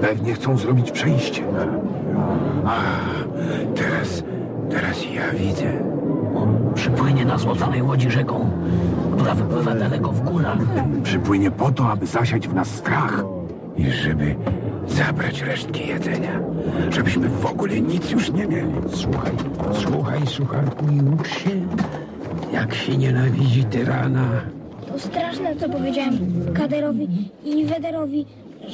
Pewnie chcą zrobić przejście. A, teraz, teraz ja widzę. On przypłynie na złoconej łodzi rzeką, która wypływa daleko w górach. Przypłynie po to, aby zasiać w nas strach. I żeby zabrać resztki jedzenia. Żebyśmy w ogóle nic już nie mieli. Słuchaj, słuchaj, sucharku, i ucz się, jak się nienawidzi tyrana. To straszne, co powiedziałem Kaderowi i Wederowi,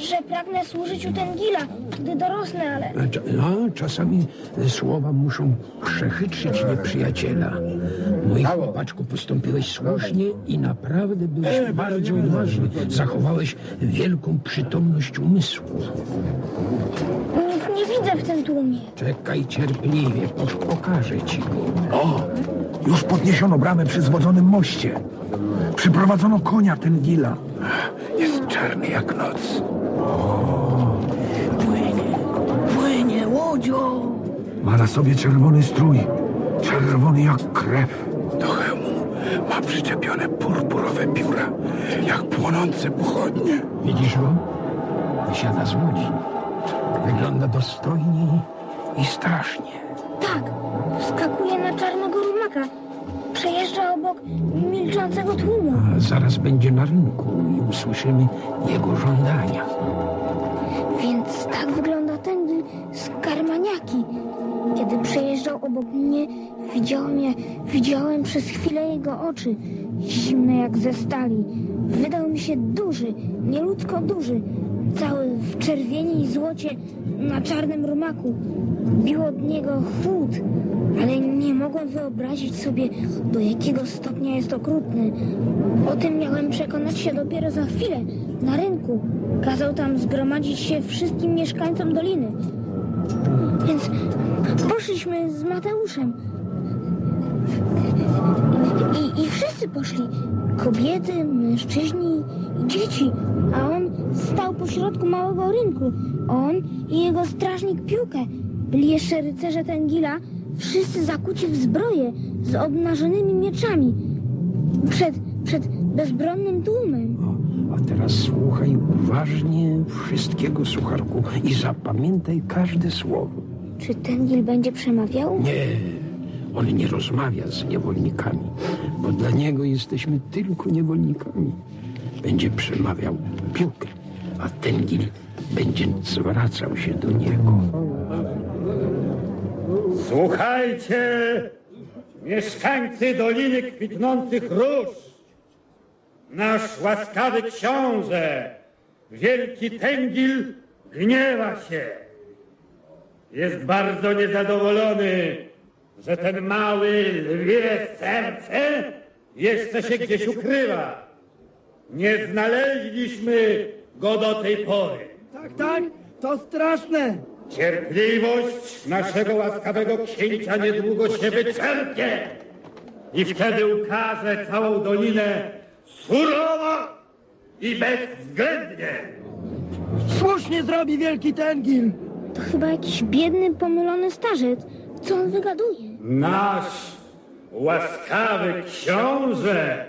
że pragnę służyć u Tengila, gdy dorosnę, ale... A cza- No, czasami słowa muszą przechytrzyć nieprzyjaciela. Mój chłopaczku, postąpiłeś słusznie i naprawdę byłeś bardzo odważny. Zachowałeś wielką przytomność umysłu. Nic nie widzę w tym tłumie. Czekaj cierpliwie, po- pokażę ci go. O! Już podniesiono bramę przy zwodzonym moście. Przyprowadzono konia Tengila. Jest czarny jak noc. Łodzią. Ma na sobie czerwony strój. Czerwony jak krew. Do hełmu ma przyczepione purpurowe pióra, jak płonące pochodnie. Widzisz go? Wysiada z łodzi. Wygląda dostojnie i strasznie. Tak, wskakuje na czarnego rumaka. Przejeżdża obok milczącego tłumu. A zaraz będzie na rynku i usłyszymy jego żądania. Tak wygląda Tengil z Karmaniaki. Kiedy przejeżdżał obok mnie, widziałem, je, widziałem przez chwilę jego oczy, zimne jak ze stali. Wydał mi się duży, nieludzko duży, cały w czerwieni i złocie na czarnym rumaku. Bił od niego chłód, ale nie mogłem wyobrazić sobie, do jakiego stopnia jest okrutny. O tym miałem przekonać się dopiero za chwilę, na rynku. Kazał tam zgromadzić się wszystkim mieszkańcom doliny. Więc poszliśmy z Mateuszem. I, I wszyscy poszli. Kobiety, mężczyźni i dzieci. A on stał pośrodku małego rynku. On i jego strażnik Piłkę. Byli jeszcze rycerze Tengila, wszyscy zakuci w zbroje z obnażonymi mieczami. Przed, przed bezbronnym tłumem. O, a teraz słuchaj uważnie wszystkiego, sucharku, i zapamiętaj każde słowo. Czy Tengil będzie przemawiał? Nie, on nie rozmawia z niewolnikami, bo dla niego jesteśmy tylko niewolnikami. Będzie przemawiał piłkę, a Tengil będzie zwracał się do niego. Słuchajcie, mieszkańcy Doliny Kwitnących Róż. Nasz łaskawy książę, wielki Tęgil, gniewa się. Jest bardzo niezadowolony, że ten mały lwie serce jeszcze się gdzieś ukrywa. Nie znaleźliśmy go do tej pory. Tak, tak, to straszne. Cierpliwość naszego łaskawego księcia niedługo się wyczerpie i wtedy ukaże całą dolinę surowo i bezwzględnie. Słusznie zrobi wielki Tengil. To chyba jakiś biedny, pomylony starzec. Co on wygaduje? Nasz łaskawy książę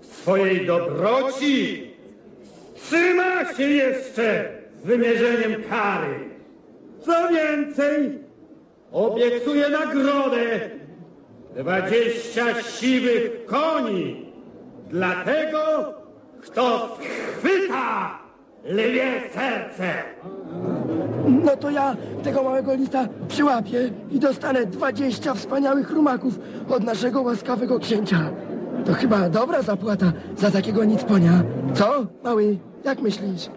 w swojej dobroci trzyma się jeszcze z wymierzeniem kary. Co więcej, obiecuje nagrodę dwadzieścia siwych koni dla tego, kto schwyta lwie serce. No to ja tego małego lista przyłapię i dostanę 20 wspaniałych rumaków od naszego łaskawego księcia. To chyba dobra zapłata za takiego nicponia. Co, mały, jak myślisz?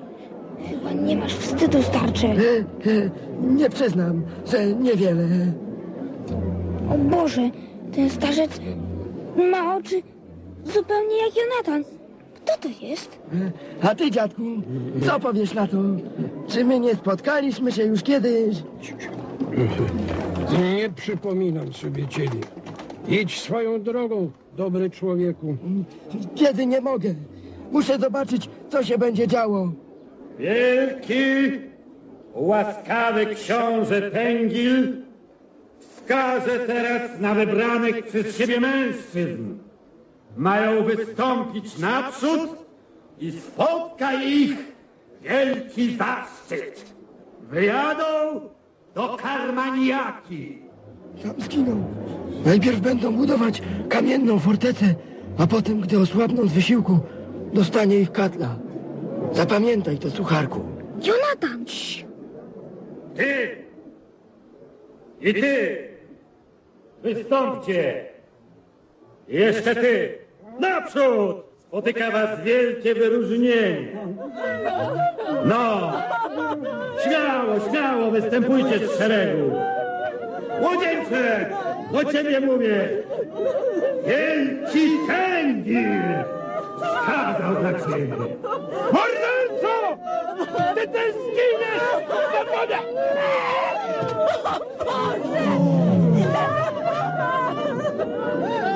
Chyba nie masz wstydu, starcze. E, nie przyznam, że niewiele. O Boże, ten starzec ma oczy zupełnie jak Jonatan. Kto to jest? A ty, dziadku, co powiesz na to? Czy my nie spotkaliśmy się już kiedyś? Nie przypominam sobie ciebie. Idź swoją drogą, dobry człowieku. Kiedy nie mogę. Muszę zobaczyć, co się będzie działo. Wielki, łaskawy książę Tęgil wskażę teraz na wybranych przez siebie mężczyzn. Mają wystąpić naprzód i spotka ich wielki zaszczyt. Wyjadą do Karmaniaki. Tam zginą. Najpierw będą budować kamienną fortecę, a potem, gdy osłabną z wysiłku, dostanie ich katla. Zapamiętaj to, sucharku. Jonatan! Ty i ty wystąpcie. I jeszcze ty naprzód. Spotyka was wielkie wyróżnienie. No, śmiało, śmiało występujcie z szeregu. Młodzieńcze, do ciebie mówię. Wielki skazał dla ciebie. Morderco! Ty też zginiesz za wodę!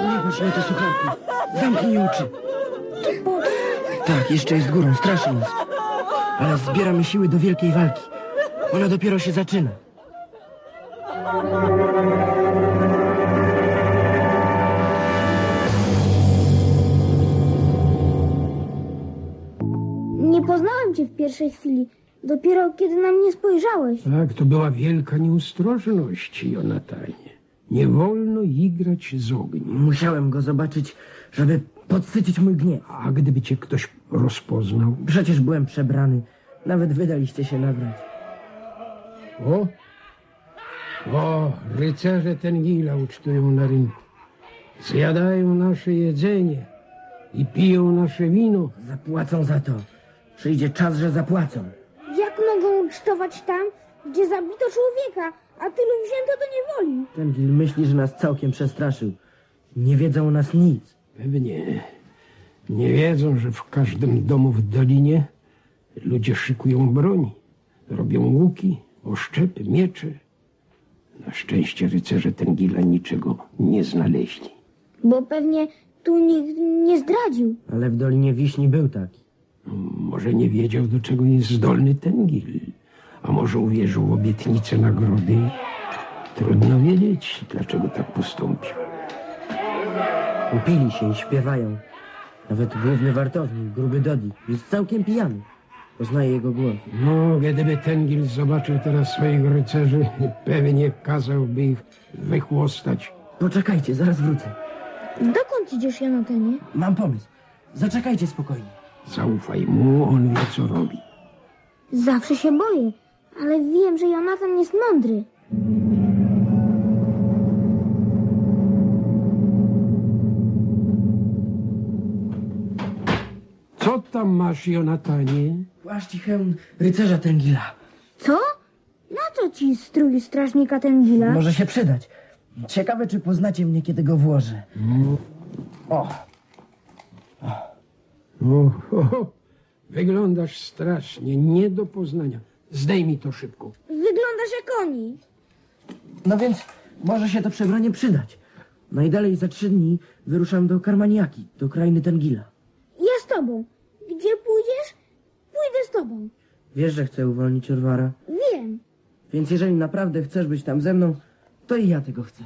Nie patrz na to, sucharku. Zamknij oczy. Tak, jeszcze jest górą, straszy nas. Ale zbieramy siły do wielkiej walki. Ona dopiero się zaczyna. Poznałem cię w pierwszej chwili. Dopiero kiedy na mnie spojrzałeś. Tak, to była wielka nieostrożność, Jonatanie. Nie wolno igrać z ogniem. Musiałem go zobaczyć, żeby podsycić mój gniew. A gdyby cię ktoś rozpoznał? Przecież byłem przebrany. Nawet wydaliście się nagrać. O! O, rycerze Tengila ucztują na rynku. Zjadają nasze jedzenie i piją nasze wino. Zapłacą za to. Przyjdzie czas, że zapłacą. Jak mogą ucztować tam, gdzie zabito człowieka, a tylu wzięto do niewoli? Ten Gil myśli, że nas całkiem przestraszył. Nie wiedzą o nas nic. Pewnie nie wiedzą, że w każdym domu w dolinie ludzie szykują broń, robią łuki, oszczepy, miecze. Na szczęście rycerze Tengila niczego nie znaleźli. Bo pewnie tu nikt nie zdradził. Ale w Dolinie Wiśni był taki. Może nie wiedział, do czego jest zdolny Tengil, a może uwierzył w obietnicę nagrody. Trudno wiedzieć, dlaczego tak postąpił. Upili się i śpiewają. Nawet główny wartownik, gruby Dodi, jest całkiem pijany. Poznaje jego głos. No, gdyby Tengil zobaczył teraz swoich rycerzy, pewnie kazałby ich wychłostać. Poczekajcie, zaraz wrócę. Dokąd idziesz, Jonatanie? Mam pomysł. Zaczekajcie spokojnie. Zaufaj mu, on wie, co robi. Zawsze się boję, ale wiem, że Jonatan jest mądry. Co tam masz, Jonatanie? Płaszcz i hełm rycerza Tengila. Co? Na co ci strój strażnika Tengila? Może się przydać. Ciekawe, czy poznacie mnie, kiedy go włożę. O, O, o, wyglądasz strasznie, nie do poznania. Zdejmij to szybko. Wyglądasz jak oni. no więc może się to przebranie przydać. Najdalej za trzy dni wyruszam do Karmaniaki, do krainy Tengila. Ja z tobą. Gdzie pójdziesz? Pójdę z tobą. Wiesz, że chcę uwolnić Orwara, Wiem. więc jeżeli naprawdę chcesz być tam ze mną, to i ja tego chcę.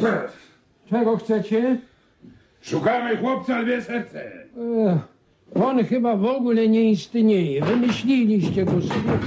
Czego chcecie? Szukamy chłopca lwie serce. Ech, on chyba w ogóle nie istnieje. Wymyśliliście go sobie,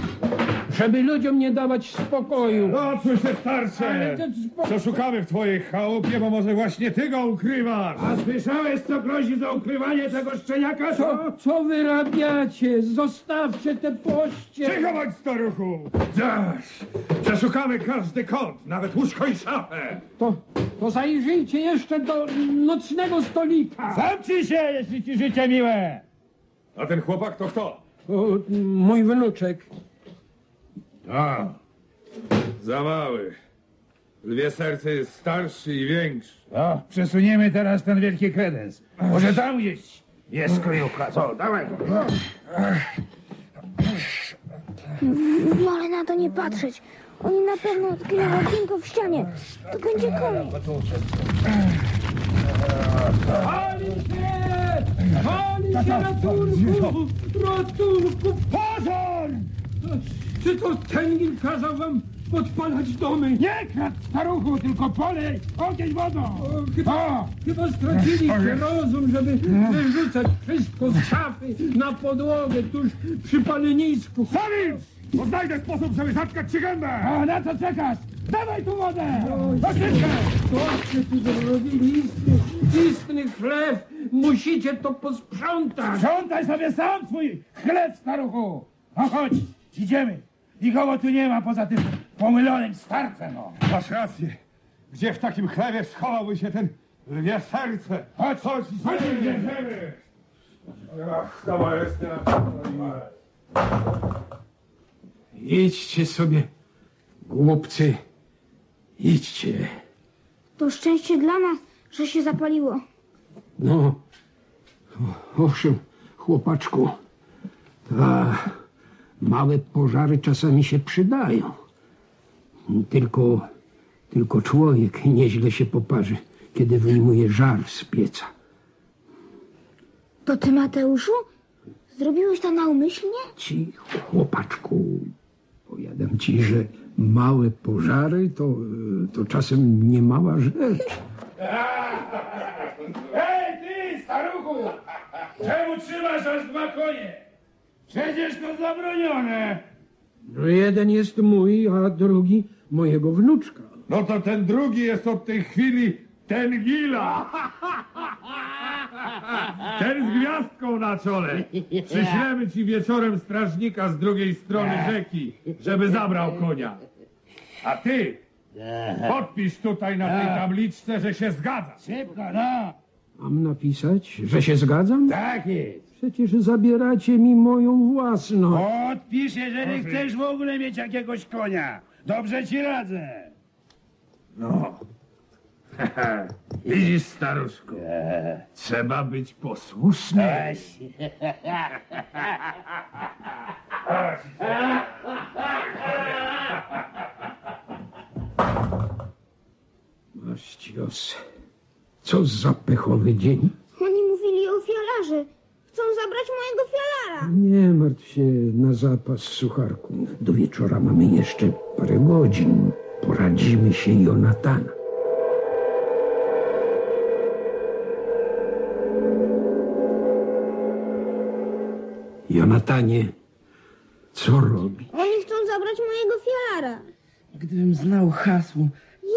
żeby ludziom nie dawać spokoju. Odsuń się starcze! Ale to Co szukamy w twojej chałupie, bo może właśnie ty go ukrywasz? A słyszałeś, co grozi za ukrywanie tego szczeniaka? Co, co wyrabiacie? Zostawcie te poście. Cicho bądź, staruchu! Zaś! Przeszukamy każdy kąt, nawet łóżko i szafę! To, to zajrzyjcie jeszcze do nocnego stolika. Zamknij się, jeśli ci życie miłe! A ten chłopak to kto? O, mój wnuczek. A, za mały. Lwie serce jest starszy i większy. O, przesuniemy teraz ten wielki kredens. Może tam gdzieś jest kryjówka. Co, dawaj go. Wolę na to nie patrzeć. Oni na pewno odkryją okienko w ścianie. To będzie koniec. Pali się! Pali Ratunku! Ratunku! Pozor! Czy to Tengil kazał wam podpalać domy? Nie kradł staruchu, tylko polej ogień wodą. Chyba, chyba straciliście rozum, żeby wyrzucać wszystko z szafy na podłogę tuż przy palenisku. Sami! Bo znajdę sposób, żeby zatkać ci gębę. A na co czekasz? Dawaj tu wodę! Do szybkę! Coście tu zrobili? Istny, istny chleb! Musicie to posprzątać! Sprzątaj sobie sam swój chleb, staruchu! No chodź, idziemy. Nikogo tu nie ma poza tym pomylonym starcem. No. Masz rację. Gdzie w takim chlebie schowałby się ten lwie serce? Chodź, chodź, chodź, idziemy. Ach, to jest Idźcie sobie, głupcy. Idźcie. To szczęście dla nas, że się zapaliło. No, owszem, chłopaczku, a małe pożary czasami się przydają. Tylko, tylko człowiek nieźle się poparzy, kiedy wyjmuje żar z pieca. To ty, Mateuszu? Zrobiłeś to naumyślnie? Ci, chłopaczku, powiadam ci, że małe pożary to, to czasem nie mała rzecz. Hej, ty, staruchu! Czemu trzymasz aż dwa konie? Przecież to zabronione. No jeden jest mój, a drugi mojego wnuczka. No to ten drugi jest od tej chwili ten Gila. Ten z gwiazdką na czole. Przyślemy ci wieczorem strażnika z drugiej strony rzeki, żeby zabrał konia. A ty podpisz tutaj na tej tabliczce, że się zgadzasz. Szybko, no. Mam napisać, że się zgadzam? Tak jest. Przecież zabieracie mi moją własność. Odpisz, jeżeli chcesz w ogóle mieć jakiegoś konia. Dobrze ci radzę. No. Widzisz, staruszku, trzeba być posłusznym. Masz cios. Co za pechowy dzień. Oni mówili o fialarze. Chcą zabrać mojego fialara. Nie martw się na zapas, sucharku. Do wieczora mamy jeszcze parę godzin. Poradzimy się Jonatana. Jonatanie, co robi? Oni chcą zabrać mojego fialara. Gdybym znał hasło.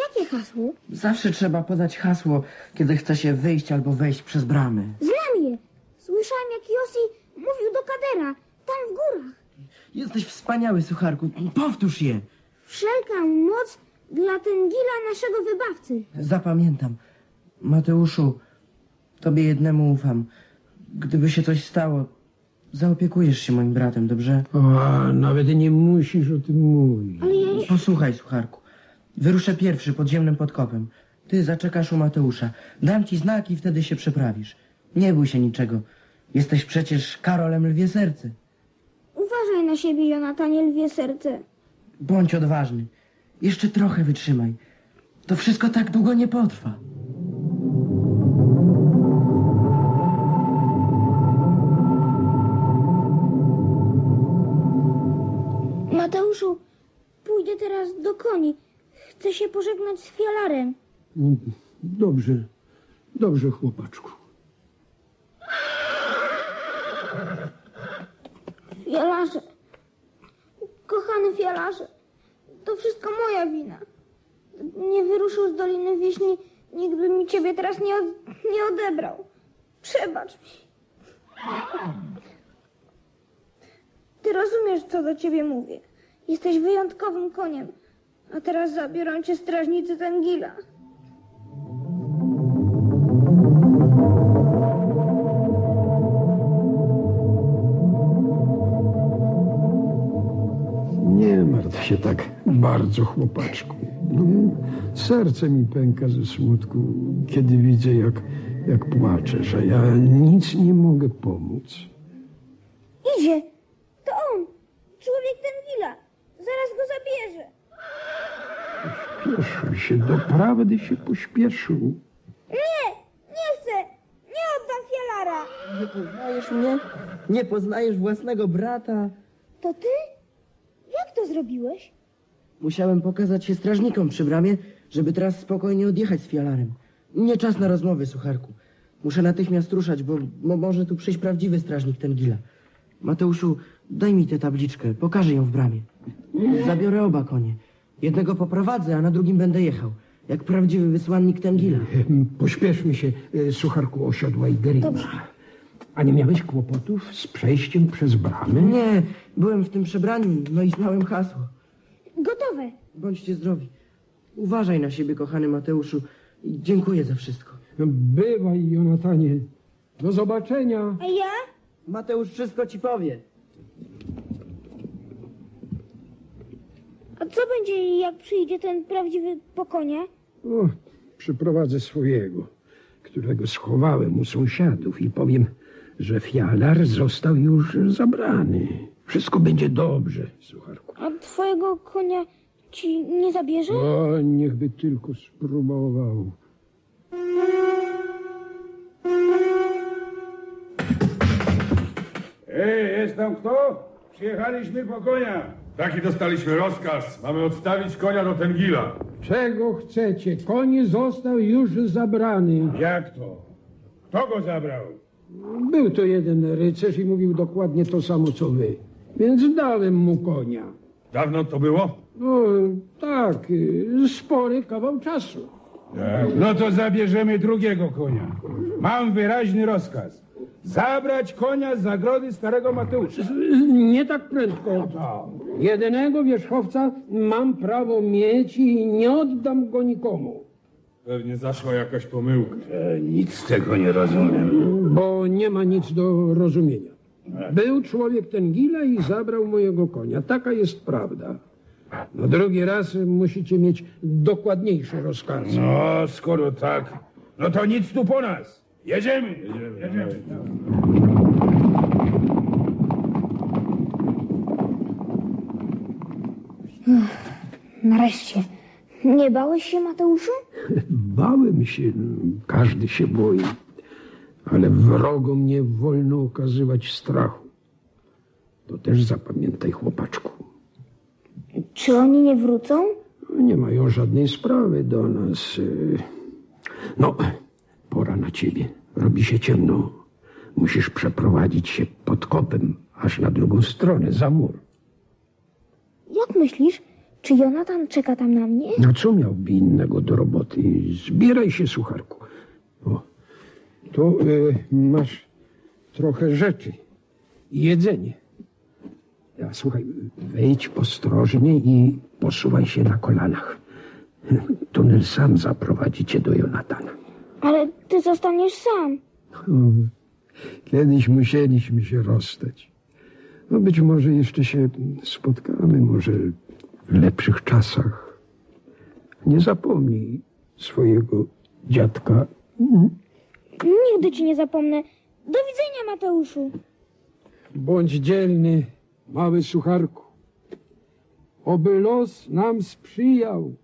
Jakie hasło? Zawsze trzeba podać hasło, kiedy chce się wyjść albo wejść przez bramy. Słyszałem, jak Josi mówił do Kadera. Tam w górach. Jesteś wspaniały, sucharku. Powtórz je. Wszelka moc dla Tengila, naszego wybawcy. Zapamiętam. Mateuszu, tobie jednemu ufam. Gdyby się coś stało, zaopiekujesz się moim bratem, dobrze? O, nawet nie musisz o tym mówić. Ale ja nie... Posłuchaj, sucharku. Wyruszę pierwszy podziemnym podkopem. Ty zaczekasz u Mateusza. Dam ci znak i wtedy się przeprawisz. Nie bój się niczego. Jesteś przecież Karolem Lwie Serce. Uważaj na siebie, Jonatanie, lwie serce. Bądź odważny. Jeszcze trochę wytrzymaj. To wszystko tak długo nie potrwa. Mateuszu, pójdę teraz do koni. Chcę się pożegnać z fialarem. Dobrze, dobrze, chłopaczku. Fialarze. Kochany fialarze. To wszystko moja wina. Nie wyruszył z Doliny Wiśni, nikt by mi ciebie teraz nie, od, nie odebrał. Przebacz mi. Ty rozumiesz, co do ciebie mówię. Jesteś wyjątkowym koniem. A teraz zabiorą cię strażnicy Tengila. Się tak bardzo, chłopaczku. No, serce mi pęka ze smutku, kiedy widzę, jak, jak płaczesz, a ja nic nie mogę pomóc. Idzie! To on! Człowiek Tengila! Zaraz go zabierze! Pośpieszył się, doprawdy się pośpieszył. Nie! Nie chcę! Nie oddam fialara! Nie poznajesz mnie? Nie poznajesz własnego brata? To ty? Zrobiłeś? Musiałem pokazać się strażnikom przy bramie, żeby teraz spokojnie odjechać z fialarem. Nie czas na rozmowy, sucharku. Muszę natychmiast ruszać, bo mo może tu przyjść prawdziwy strażnik Tengila. Mateuszu, daj mi tę tabliczkę, pokażę ją w bramie. Zabiorę oba konie. Jednego poprowadzę, a na drugim będę jechał. Jak prawdziwy wysłannik Tengila. Pośpieszmy się, e, sucharku osiodła i Gerina. A nie miałeś kłopotów z przejściem przez bramę? Nie, byłem w tym przebraniu, no i znałem hasło. Gotowe. Bądźcie zdrowi. Uważaj na siebie, kochany Mateuszu. I dziękuję za wszystko. Bywaj, Jonatanie. Do zobaczenia. A ja? Mateusz wszystko ci powie. A co będzie, jak przyjdzie ten prawdziwy po konia? O, przyprowadzę swojego, którego schowałem u sąsiadów i powiem, że fialar został już zabrany. Wszystko będzie dobrze, sucharku. A twojego konia ci nie zabierze? O, niechby tylko spróbował. Ej, jest tam kto? Przyjechaliśmy po konia. Taki dostaliśmy rozkaz. Mamy odstawić konia do Tengila. Czego chcecie? Koń został już zabrany. Jak to? Kto go zabrał? Był to jeden rycerz i mówił dokładnie to samo, co wy. Więc dałem mu konia. Dawno to było? No, tak, spory kawał czasu. No to zabierzemy drugiego konia. Mam wyraźny rozkaz. Zabrać konia z zagrody starego Mateusza. Nie tak prędko. Jedynego wierzchowca mam prawo mieć i nie oddam go nikomu, Pewnie zaszła jakaś pomyłka. Nic z tego nie rozumiem. bo nie ma nic do rozumienia. Był człowiek ten gila i zabrał mojego konia. Taka jest prawda. No drugi raz musicie mieć dokładniejsze rozkazy. No, skoro tak, no to nic tu po nas. Jedziemy. Jedziemy. Nareszcie. Nie bałeś się, Mateuszu? Bałem się, każdy się boi, ale wrogom nie wolno okazywać strachu. To też zapamiętaj, chłopaczku. Czy oni nie wrócą? Nie mają żadnej sprawy do nas. No, pora na ciebie. Robi się ciemno. Musisz przeprowadzić się pod kopem, aż na drugą stronę, za mur. Jak myślisz, czy Jonatan czeka tam na mnie? No co miałby innego do roboty? Zbieraj się, sucharku. O, tu y, masz trochę rzeczy. i Jedzenie. Ja, słuchaj, wejdź ostrożnie i posuwaj się na kolanach. Tunel sam zaprowadzi cię do Jonatana. Ale ty zostaniesz sam. Kiedyś musieliśmy się rozstać. No być może jeszcze się spotkamy, może lepszych czasach. Nie zapomnij swojego dziadka. Nigdy ci nie zapomnę. Do widzenia, Mateuszu. Bądź dzielny, mały sucharku. Oby los nam sprzyjał.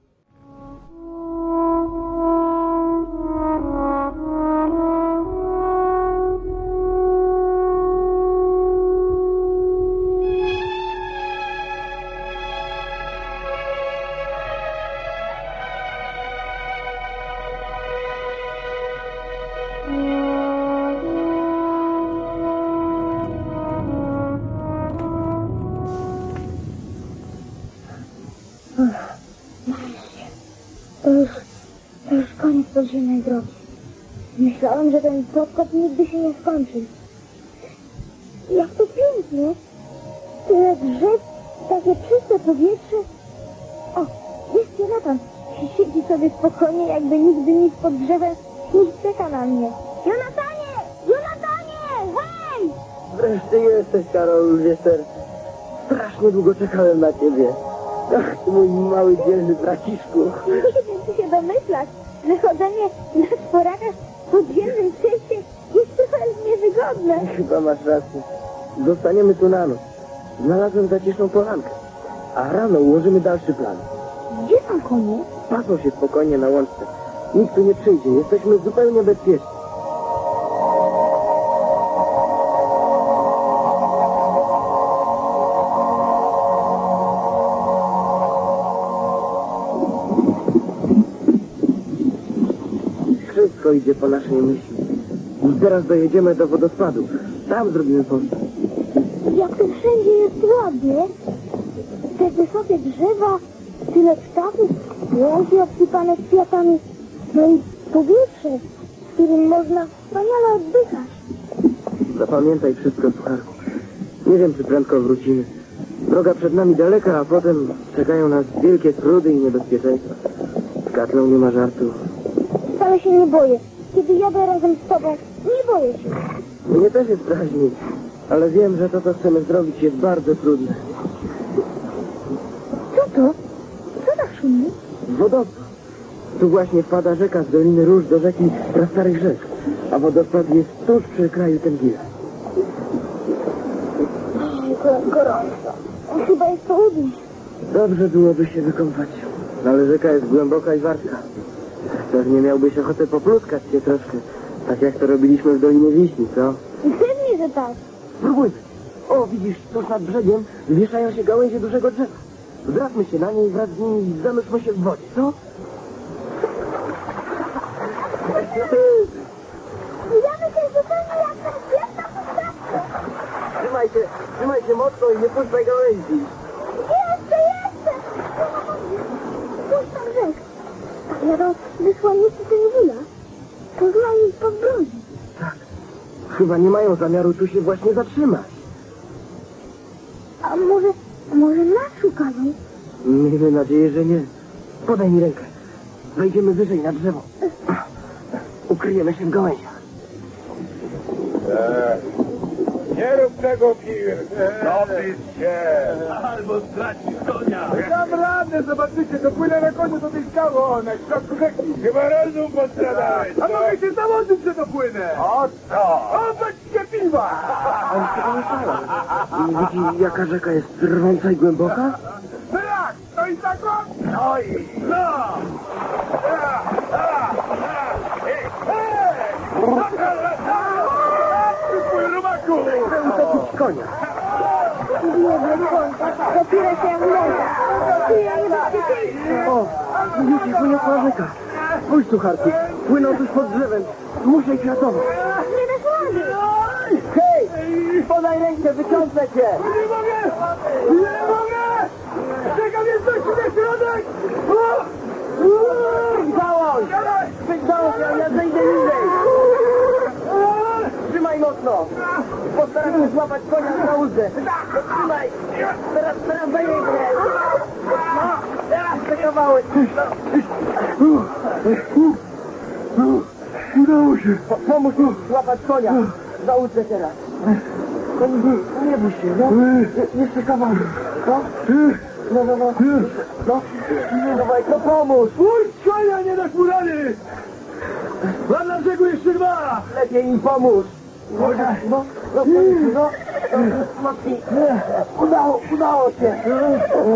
Podkop nigdy się nie skończy. Jak to pięknie. Tyle drzew, takie czyste powietrze. O, jest Jonatan. Siedzi sobie spokojnie, jakby nigdy nic pod drzewem nie czeka na mnie. Jonatanie! Jonatanie! Hej! Wreszcie jesteś, Karol Wiester. Strasznie długo czekałem na ciebie. Ach, ty mój mały, dzielny braciszku. Nie wiem, czy się domyślać, że chodzenie na czworakach w podziemnym cieście jest trochę niewygodne. Chyba masz rację. Zostaniemy tu na noc. Znalazłem zaciszną polankę. A rano ułożymy dalszy plan. Gdzie są konie? Pasą się spokojnie na łączce. Nikt tu nie przyjdzie. Jesteśmy zupełnie bezpieczni. Idzie po naszej myśli. I teraz dojedziemy do wodospadu. Tam zrobimy post. Jak tu wszędzie jest ładnie. Te wysokie drzewa, tyle ptaków, łąki obsypane kwiatami, no i powietrze, w którym można wspaniale oddychać. Zapamiętaj wszystko, Sucharku. Nie wiem, czy prędko wrócimy. Droga przed nami daleka, a potem czekają nas wielkie trudy i niebezpieczeństwa. Z katlą nie ma żartu. Wcale się nie boję. Jadę razem z tobą, nie boję się. Mnie też jest drażnik, ale wiem, że to, co chcemy zrobić, jest bardzo trudne. Co to? Co tak szumi? Wodospad. Tu właśnie wpada rzeka z Doliny Róż do rzeki Prastarych Rzek, a wodospad jest tuż przy kraju Tengila. Gorąco. Chyba jest południe. Dobrze byłoby się wykąpać, ale rzeka jest głęboka i wartka. Pewnie miałbyś ochotę popluskać się troszkę, tak jak to robiliśmy w Dolinie Wiśni, co? Pewnie, że tak. Spróbujmy. O, widzisz, tuż nad brzegiem wieszają się gałęzie dużego drzewa. Wdrapmy się na nie i wraz z nimi zanurzmy się w wodzie, co? Ja myślę, że to nie jak postawka. Trzymaj się, trzymaj się mocno i nie puszczaj gałęzi. Jeszcze, jeszcze! Spójrz tam rzek. Tak jadą wysłannicy Tengila. To znani pod broni. Chyba nie mają zamiaru tu się właśnie zatrzymać. A może, może nas szukają? Miejmy nadzieję, że nie. Podaj mi rękę. Wejdziemy wyżej na drzewo. Ukryjemy się w gałęziach. Nie rób tego, Pir. Dopisz się, albo stracisz konia. Dam radę, zobaczycie, dopłynę na koniu do tej skały, o, na środku rzeki. Chyba rozum postradałeś. A mogę się założyć, że dopłynę. O co? O, patrzcie piwa! On się pomyślałem. Widzi, jaka rzeka jest rwąca i głęboka? Jak? No i tak o? No i No! A, a, a. Ej, ej! Chcę utopić konia. Biedny koń, dopierę się jak. Czuję niebezpieczeństwo. O, widzicie, poniosła rzeka. Spójrz, sucharku. Płyną tuż pod drzewem. Muszę ich ratować. Nie dasz rady. Hej! Podaj rękę, wyciągnę cię! Nie mogę! Nie mogę! Czekam jeszcze na środek! O! Załóż! Załóż, ja, ja zejdę niżej! Trzymaj mocno! Postaram się złapać konia za uzdę. Trzymaj! Teraz, teraz zajedzie! No, teraz te kawałek! Udało się! Po, pomóż mi złapać konia! Za uzdę teraz! Koń, nie bój się, no. Je- Jeszcze kawałek. No, no, no, no. No, dawaj, to pomóż! Puść konia, nie dasz mu rady! Mam na brzegu jeszcze dwa! Lepiej im pomóż! No, no, no, no, no. Udało, udało się!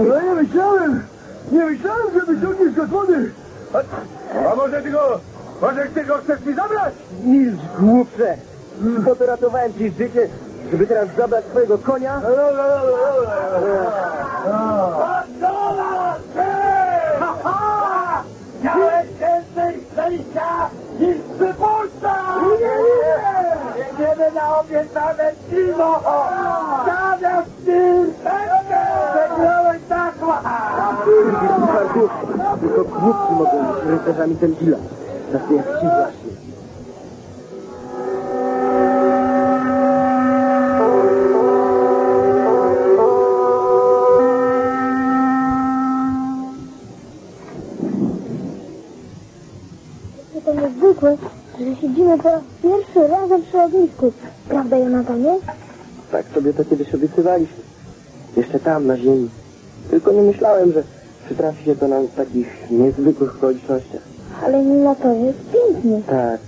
No nie myślałem! Nie myślałem, że wyciągniesz go z wody! A, może ty go... Może ty go chcesz mi zabrać? Milcz, głupcze! Po to ratowałem ci życie, żeby teraz zabrać twojego konia? Miałeś więcej szczęścia niż przypuszczam! Nie, deben aumentar el timo. Cada stil. Dziękuję za raz pierwszy razem przy ognisku. Prawda, Jonatanie? Tak sobie to kiedyś obiecywaliśmy. Jeszcze tam, na ziemi. Tylko nie myślałem, że przytrafi się to nam w takich niezwykłych okolicznościach. Ale mimo to jest pięknie. Tak.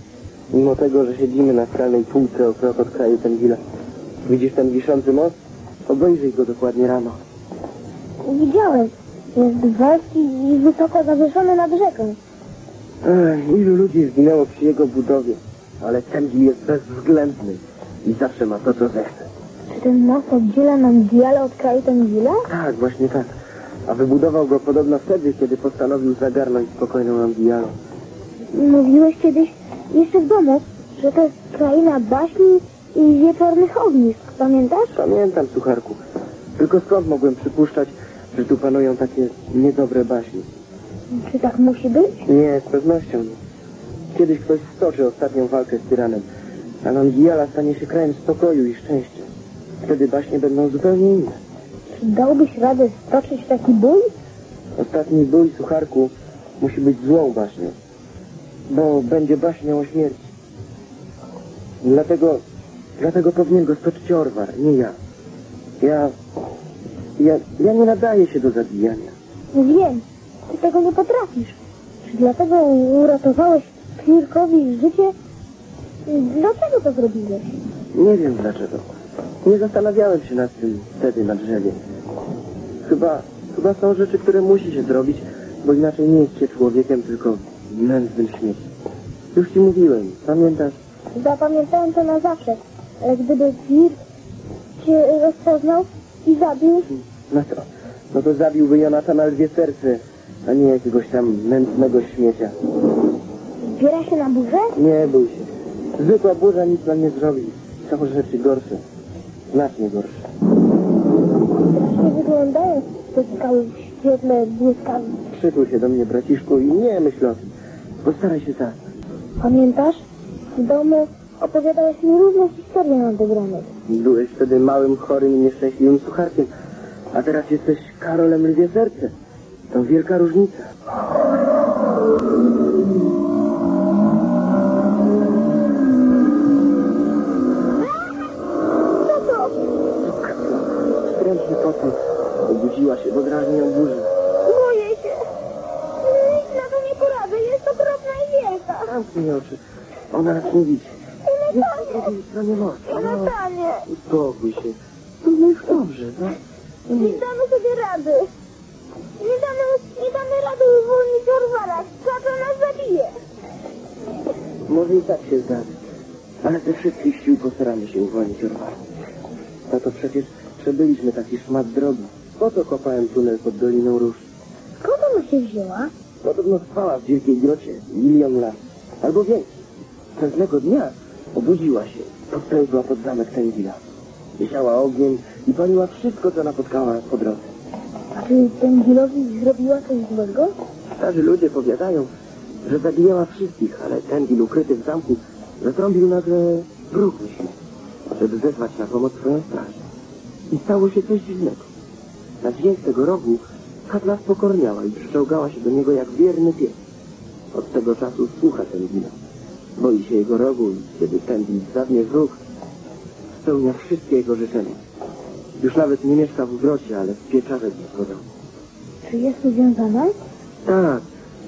Mimo tego, że siedzimy na skrajnej półce o krok od kraju Tengila. Widzisz ten wiszący most? Obejrzyj go dokładnie rano. Widziałem. Jest wielki i wysoko zawieszony nad rzeką. Ech, ilu ludzi zginęło przy jego budowie. Ale Tengil jest bezwzględny i zawsze ma to, co zechce. Czy ten most oddziela nam Dialę od kraju Tengila? Tak, właśnie tak. A wybudował go podobno wtedy, kiedy postanowił zagarnąć spokojną Ambijalą. Mówiłeś kiedyś, jeszcze w domu, że to jest kraina baśni i wieczornych ognisk. Pamiętasz? Pamiętam, sucharku. Tylko skąd mogłem przypuszczać, że tu panują takie niedobre baśnie? Czy tak musi być? Nie, z pewnością nie. Kiedyś ktoś stoczy ostatnią walkę z tyranem, a Nongijala stanie się krajem spokoju i szczęścia. Wtedy baśnie będą zupełnie inne. Czy dałbyś radę stoczyć taki bój? Ostatni bój, sucharku, musi być złą baśnią, bo będzie baśnią o śmierci. Dlatego, dlatego powinien go stoczyć Orwar, nie ja. Ja, ja, ja nie nadaję się do zabijania. Wiem, ty tego nie potrafisz. Czy dlatego uratowałeś Klirkowi życie? Dlaczego to zrobiłeś? Nie wiem dlaczego. Nie zastanawiałem się nad tym wtedy na drzewie. Chyba, chyba są rzeczy, które musi się zrobić, bo inaczej nie jest się człowiekiem, tylko nędznym śmieciem. Już ci mówiłem, pamiętasz? Zapamiętałem to na zawsze. Ale gdyby Klirk cię rozpoznał i zabił, No to, no to zabiłby Jonata na lwie serce, a nie jakiegoś tam nędznego śmiecia. Zbiera się na burzę? Nie bój się. Zwykła burza nic nam nie zrobi. Są rzeczy gorsze. Znacznie gorsze. Strasznie wyglądają te skały w świetle błyskawic. Przytul się do mnie, braciszku, i nie myśl o tym. Postaraj się tak. Pamiętasz? W domu opowiadałeś mi różne historie na dobranoc. Byłeś wtedy małym, chorym i nieszczęśliwym sucharkiem, a teraz jesteś Karolem Lwie Serce. To wielka różnica. Obudziła się, bo drażni ją burza. Boję się. Nic na to nie poradzę. Jest okropna i wielka. Zamknij oczy. Ona nas nie widzi. I Po drugiej stronie mostu. I No, Natanie. uspokój się. No już dobrze, no. Nie damy sobie rady. Nie damy, nie damy rady uwolnić Orwara. Kato nas zabije. Może i tak się zdarzy. Ale ze wszystkich sił postaramy się uwolnić Orwara. Tato, przecież przebyliśmy taki szmat drogi. Po to kopałem tunel pod Doliną Róż. Skąd ona się wzięła? Podobno spała w wielkiej grocie milion lat. Albo więcej. Pewnego dnia obudziła się, podpełzła pod zamek Tengila. Wiesiała ogniem i paliła wszystko, co napotkała po drodze. A czy Tengilowi zrobiła coś złego? Starzy ludzie powiadają, że zabijała wszystkich, ale Tengil ukryty w zamku zatrąbił nagle wróg myśli, żeby wezwać na pomoc swoją straż. I stało się coś dziwnego. Na dźwięk tego rogu Katla spokorniała i przyczołgała się do niego jak wierny pies. Od tego czasu słucha Tengila. Boi się jego rogu i kiedy Tengil zadnie wróg, spełnia wszystkie jego życzenia. Już nawet nie mieszka w grocie, ale w pieczarze domu. Czy jest uwiązana? Tak,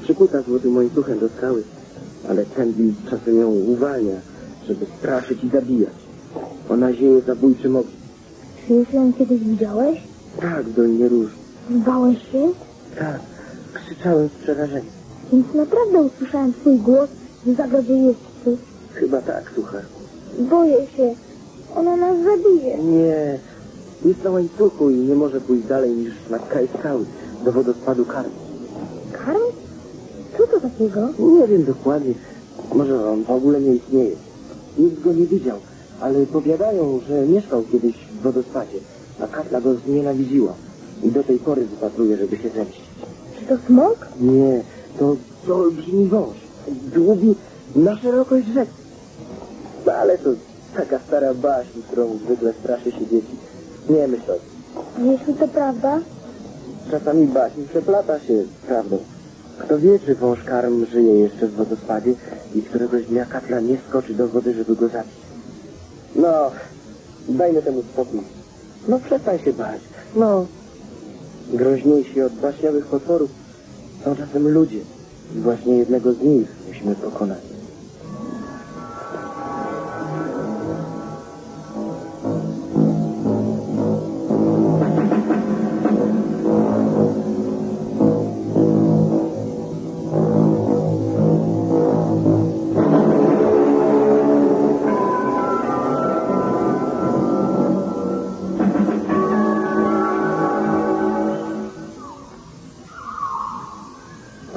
przykuta złotym łańcuchem do skały, ale Tendil czasem ją uwalnia, żeby straszyć i zabijać. Ona zieje zabójczym ogniem. Czy już ją kiedyś widziałeś? Tak, w Dolinie Róż. Bałeś się? Tak, krzyczałem z przerażenia. Więc naprawdę usłyszałem twój głos w zagrodzie jeźdźcy. Chyba tak, słuchaj. Boję się. Ona nas zabije. Nie, jest na łańcuchu i nie może pójść dalej niż na kraj skały, do wodospadu Karm. Karm? Co to takiego? Nie wiem dokładnie, może on w ogóle nie istnieje. Nikt go nie widział, ale powiadają, że mieszkał kiedyś w wodospadzie, a Katla go znienawidziła i do tej pory wypatruje, żeby się zemścić. Czy to smok? Nie, to, to olbrzymi wąż. Długi na szerokość rzek. No ale to taka stara baśń, którą zwykle straszy się dzieci. Nie myśl o tym. Jeśli to prawda, Czasami baśń przeplata się z prawdą. Kto wie, czy wąż karm żyje jeszcze w wodospadzie i któregoś dnia Katla nie skoczy do wody, żeby go zabić. No, dajmy temu spokój. No przestań się bać. No, groźniejsi od baśniowych potworów są czasem ludzie. I właśnie jednego z nich musimy pokonać.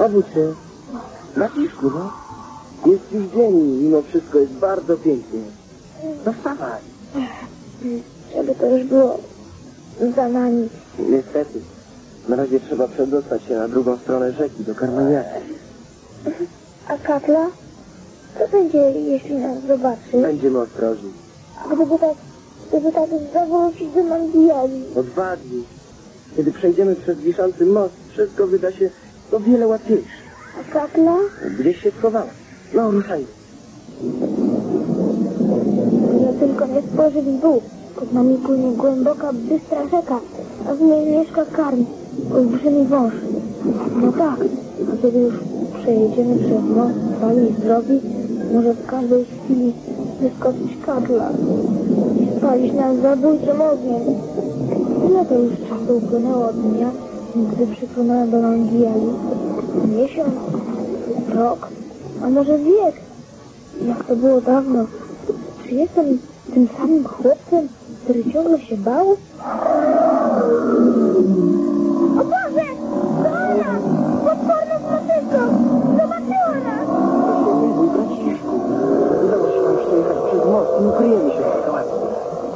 Obudź się. Braciszku, no. Jest już dzień mimo wszystko jest bardzo pięknie. No wstawaj. Żeby to już było za nami. Niestety. Na razie trzeba przedostać się na drugą stronę rzeki, do Karmaniaka. A Katla? Co będzie, jeśli nas zobaczy? Będziemy ostrożni. Gdyby tak, gdyby tak zawrócić do Mandiali. O dwa dni. Kiedy przejdziemy przez wiszący most, wszystko wyda się o wiele łatwiejsze. A Katla? Gdzieś się schowała. No, ruszajmy. Ja tylko nie spojrzeć w dół. Pod nami płynie głęboka, bystra rzeka, a w niej mieszka karm, olbrzymi wąż. No tak, a kiedy już przejedziemy przez most cali i zdrowi, może w każdej chwili wyskoczyć katla i spalić nas zabójczym ogniem. Ile to już czasu upłynęło od dnia, gdy przypłynąłem do Langiali? Miesiąc? Rok? A może wiek? Jak to było dawno? Czy jestem tym samym chłopcem, który ciągle się bał? O Boże! To ona! Potworna złoczyńco! Zobaczyła nas! Bój, braciszku. Udało się nam przejechać przez most i ukryjemy się w skałach.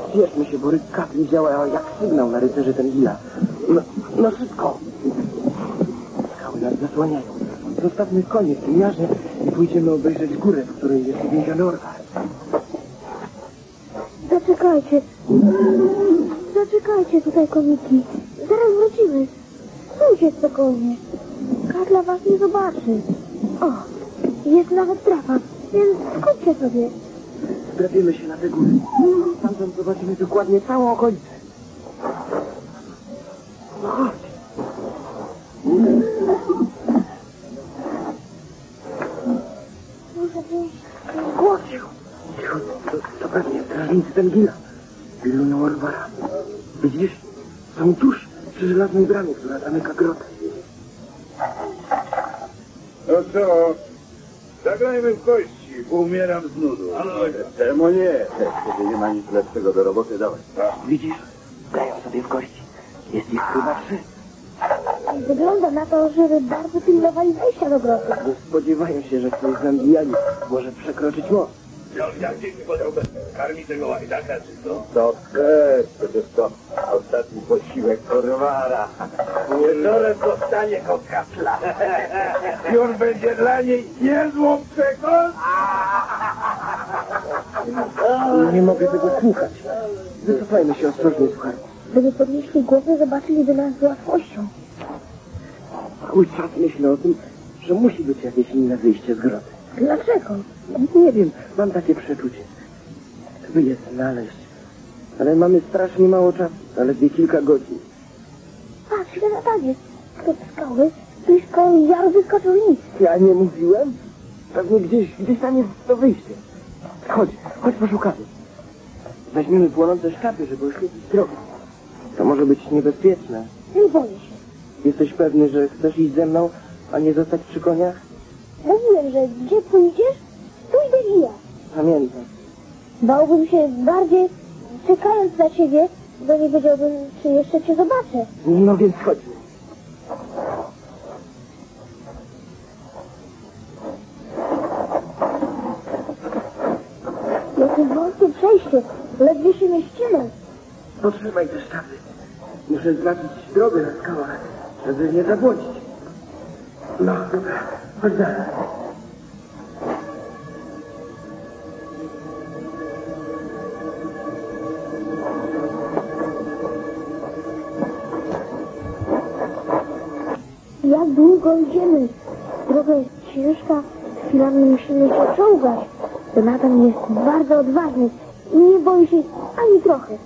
Spieszmy się, bo ryk kapli działa jak sygnał na rycerzy Tengila. No, szybko. Skały nas zasłaniają. Zostawmy konie w tym jarze i pójdziemy obejrzeć górę, w której jest uwięziony orwar. Zaczekajcie. Zaczekajcie tutaj, komiki. Zaraz wrócimy. Stójcie spokojnie. Karla was nie zobaczy. O, jest nawet trawa, więc skupcie sobie. Zgrabimy się na te góry. Stamtąd zobaczymy dokładnie całą okolicę. No. Muszę wziąć Głos cicho. To, to pewnie strażnicy Tengila. Pilnują Orwara. Widzisz? Są tuż przy żelaznej bramie, która zamyka grotę. No co? Zagrajmy w kości, bo umieram z nudu. Czemu nie? Kiedy nie ma nic lepszego do roboty, dawaj. Widzisz? Grają sobie w kości. Jest ich chyba trzy. Wygląda na to, że bardzo pilnowali wejścia do groty. Nie spodziewają się, że ktoś z Nambijali może przekroczyć most. Jak dziś podałby karmi tego łajdaka, czy co? To sklep, przecież to ostatni posiłek Orwara. Wieczorem dostanie go kapla. Już będzie dla niej niezłą przekąską. Nie mogę tego słuchać. Wycofajmy się ostrożnie, słuchaj. Gdyby podnieśli głowy, zobaczyliby nas z łatwością. Cały czas myślę o tym, że musi być jakieś inne wyjście z groty. Dlaczego? Nie wiem, mam takie przeczucie. By je znaleźć. Ale mamy strasznie mało czasu, zaledwie kilka godzin. Patrz, ile na tadzie. Pod skały, blisko jaru wyskoczył lis. Ja nie mówiłem? Pewnie gdzieś, gdzieś tam jest to wyjście. Chodź, chodź poszukamy. Weźmiemy płonące szkapy, żeby oświetlić drogę. To może być niebezpieczne. Nie boję się. Jesteś pewny, że chcesz iść ze mną, a nie zostać przy koniach? Mówiłem, że gdzie pójdziesz, pójdę i ja. Pamiętam. Bałbym się bardziej czekając na ciebie, bo nie wiedziałbym, czy jeszcze cię zobaczę. No więc chodźmy. Jakie wąskie przejście, ledwie się mieścimy. Potrzymaj te szkapy. Muszę zobaczyć drogę na skałach, żeby nie zabłądzić. No, chodź dalej. Jak długo idziemy? Droga jest ciężka, chwilami musimy się czołgać. Jonathan jest bardzo odważny i nie boi się ani trochę.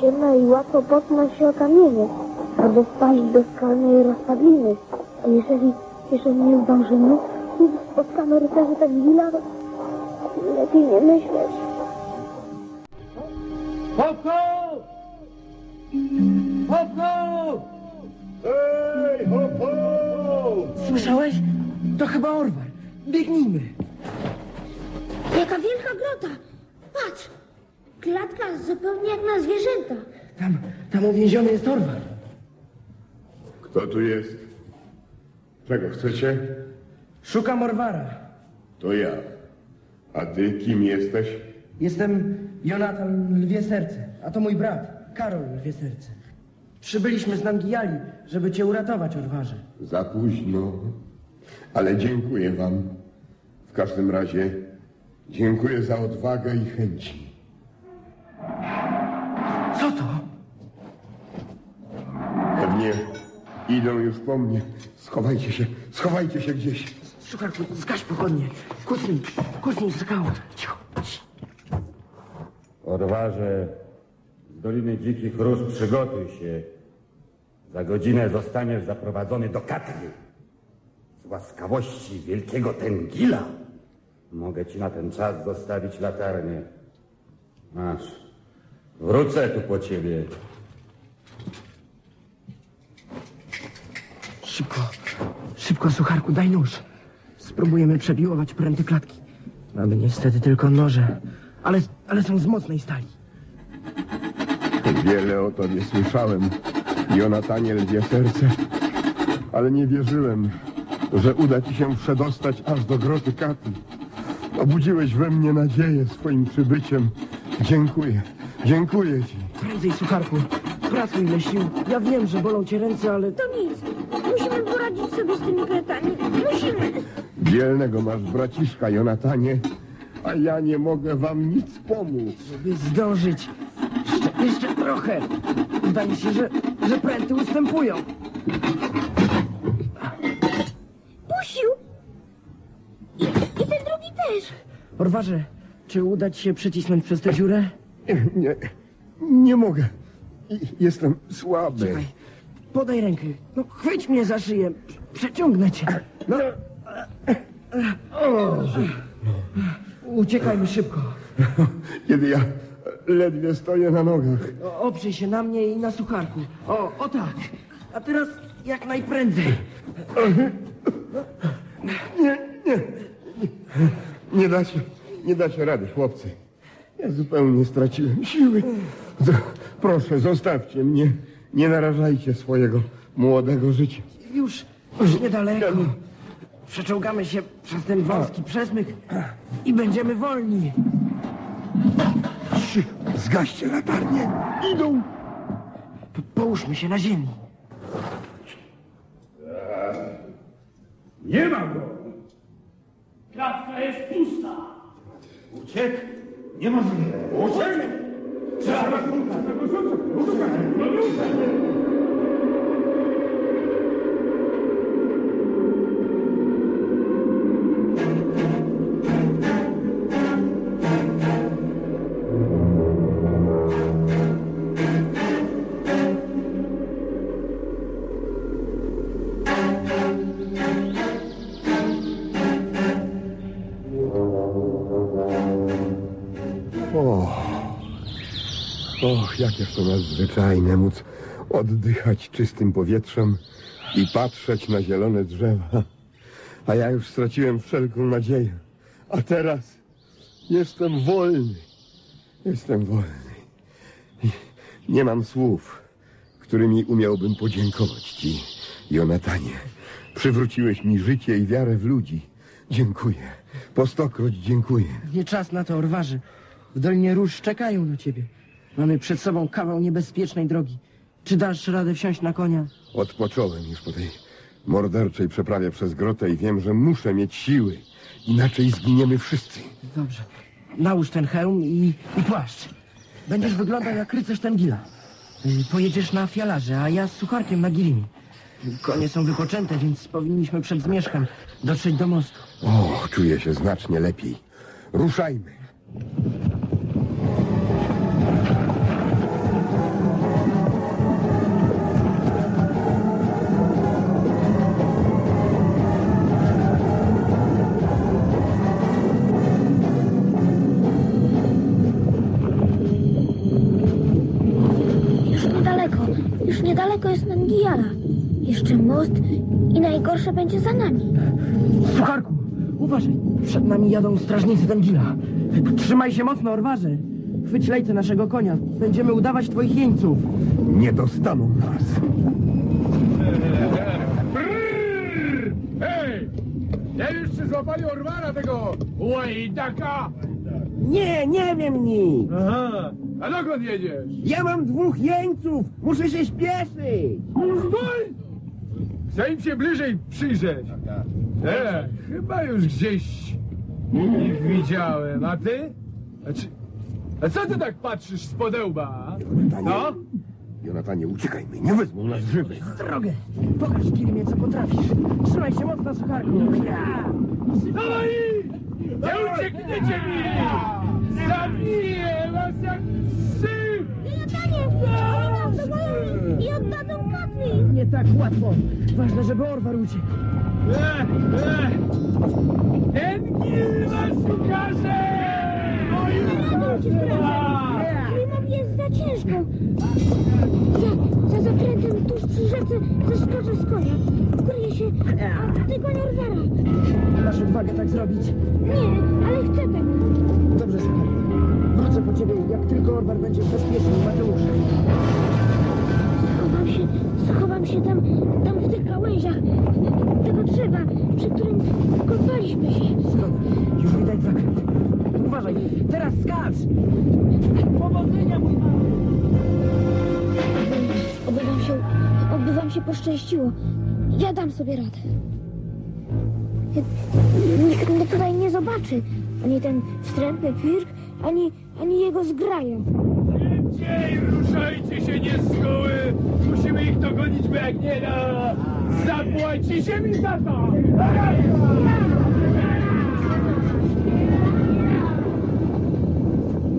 Ciemno i łatwo posunąć się o kamienie, albo wpaść do skalnej rozpadliny. A jeżeli, jeżeli nie zdążymy, spotkamy rycerzy tak wila, lepiej nie myśleć. Hopko! Hopko! Hej, hop, hop! Słyszałeś? To chyba Orwar. Biegnijmy. Jaka wielka grota! Patrz! Klatka zupełnie jak na zwierzęta. Tam, tam uwięziony jest Orwar. Kto tu jest? Czego chcecie? Szukam Orwara. To ja. A ty kim jesteś? Jestem Jonatan Lwie Serce, a to mój brat, Karol Lwie Serce. Przybyliśmy z Nangijali, żeby cię uratować, Orwarze. Za późno. Ale dziękuję wam. W każdym razie dziękuję za odwagę i chęci. Co to? Pewnie idą już po mnie. Schowajcie się, schowajcie się gdzieś. Sucharku, zgaś pochodnie. Kucnij, kucnij z kału. Cicho. Orwarze z Doliny Dzikich Róż przygotuj się. Za godzinę zostaniesz zaprowadzony do Katry. Z łaskawości wielkiego Tengila mogę ci na ten czas zostawić latarnię. Masz. Wrócę tu po ciebie. Szybko, szybko, Sucharku, daj nóż. Spróbujemy przebiłować pręty klatki. Mamy niestety tylko noże, ale, ale są z mocnej stali. Wiele o tobie słyszałem, Jonatanie lwie serce, ale nie wierzyłem, że uda ci się przedostać aż do groty Katy. Obudziłeś we mnie nadzieję swoim przybyciem. Dziękuję, dziękuję ci. Prędzej, Sucharku, pracuj ile sił. Ja wiem, że bolą cię ręce, ale To nic. Sobie z tymi kretami. Musimy. Dzielnego masz braciszka, Jonatanie, a ja nie mogę wam nic pomóc. by zdążyć. Jeszcze, jeszcze trochę. Zdaje się, że, że pręty ustępują. Pusiu. I, I ten drugi też. Orwarze, czy uda ci się przycisnąć przez tę dziurę? Nie, nie mogę. I- Jestem słaby. Czekaj, podaj rękę. No, chwyć mnie za szyję. Prze- Przeciągnę cię. No. Uciekajmy szybko. Kiedy ja ledwie stoję na nogach. O, oprzyj się na mnie i na sucharku. O, o tak. A teraz jak najprędzej. Nie dacie, nie dacie rady, chłopcy. Ja zupełnie straciłem siły. Z- Proszę, zostawcie mnie. Nie narażajcie swojego młodego życia. Już, już niedaleko. Przeczołgamy się przez ten wąski przesmyk i będziemy wolni. Zgaście latarnię. Idą. Po- Połóżmy się na ziemi. Nie ma go! Klatka jest pusta! Uciekł? Niemożliwe. Uciekł! Trzeba szukać tego och, jakie to nadzwyczajne móc oddychać czystym powietrzem i patrzeć na zielone drzewa. A ja już straciłem wszelką nadzieję. A teraz jestem wolny. Jestem wolny. Nie mam słów, którymi umiałbym podziękować ci, Jonatanie. Przywróciłeś mi życie i wiarę w ludzi. Dziękuję. Po stokroć dziękuję. Nie czas na to, orwarzy. W Dolinie Róż czekają na ciebie. Mamy przed sobą kawał niebezpiecznej drogi. Czy dasz radę wsiąść na konia? Odpocząłem już po tej morderczej przeprawie przez grotę i wiem, że muszę mieć siły. Inaczej zginiemy wszyscy. Dobrze. Nałóż ten hełm i, i płaszcz. Będziesz wyglądał jak rycerz Tengila. Y, Pojedziesz na fialarze, a ja z sucharkiem na Girini. Konie są wypoczęte, więc powinniśmy przed zmierzchem dotrzeć do mostu. O, czuję się znacznie lepiej. Ruszajmy. Jeszcze most i najgorsze będzie za nami. Sucharku, uważaj. Przed nami jadą strażnicy Tengila. Trzymaj się mocno, orwarze. Chwyć lejce naszego konia. Będziemy udawać twoich jeńców. Nie dostaną nas. Hej! Nie wiesz, czy złapali Orwara tego łajdaka? Nie, nie wiem nic. Aha, a dokąd jedziesz? Ja mam dwóch jeńców. Muszę się śpieszyć. Stój! Chcę im się bliżej przyjrzeć. E, chyba już gdzieś ich widziałem. A ty? A, czy, a co ty tak patrzysz z podełba? No? Jonatanie, uciekajmy, nie wezmą nas żywych. Drogę! Pokaż Kirimie, co potrafisz. Trzymaj się mocno, sucharku. Ja! Dawaj! Nie uciekniecie mi! Zabiję was jak psy! Jonatanie! I oddadzą Katli! Nie tak łatwo. Ważne, żeby Orwar uciekł. E, e, ten gil was ukaże! Oj, Radą ci strażę! Klimowi jest za ciężko. Za, za zakrętem tuż przy rzece zeskoczę z konia. Kryję się, a ty konia Orwara. Masz odwagę tak zrobić? Nie, ale chcę tego. Dobrze, sucharku. Wrócę po ciebie, jak tylko Orwar będzie bezpieczny u Mateusza. Schowam się, tam, tam w tych gałęziach tego drzewa, przy którym kąpaliśmy się. Zgoda. Już widać zakręt. Uważaj, teraz skacz! Powodzenia, mój mały! Oby wam się, oby wam się poszczęściło. Ja dam sobie radę. Nikt mnie tutaj nie zobaczy. Ani ten wstrętny pirk, ani, ani jego zgraja. Szybciej, ruszajcie się, nie z Musimy ich dogonić, bo jak nie, no, mi za to!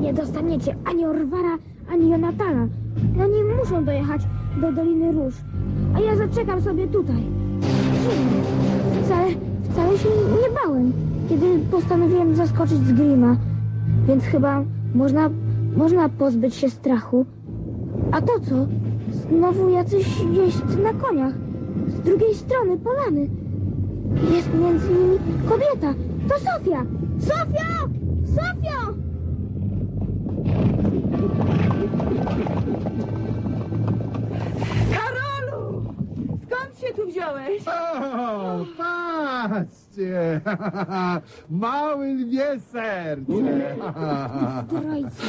Nie dostaniecie ani Orwara, ani Jonatana. Oni muszą dojechać do Doliny Róż. A ja zaczekam sobie tutaj. Wcale, wcale się nie bałem, kiedy postanowiłem zaskoczyć z Grima. Więc chyba można, można pozbyć się strachu. A to co? Znowu jacyś jeźdźcy na koniach. Z drugiej strony polany. Jest między nimi kobieta. To Sofia! Sofia! Sofia! Karolu! Skąd się tu wziąłeś? O, Mały lwie serce! Zdrajcy.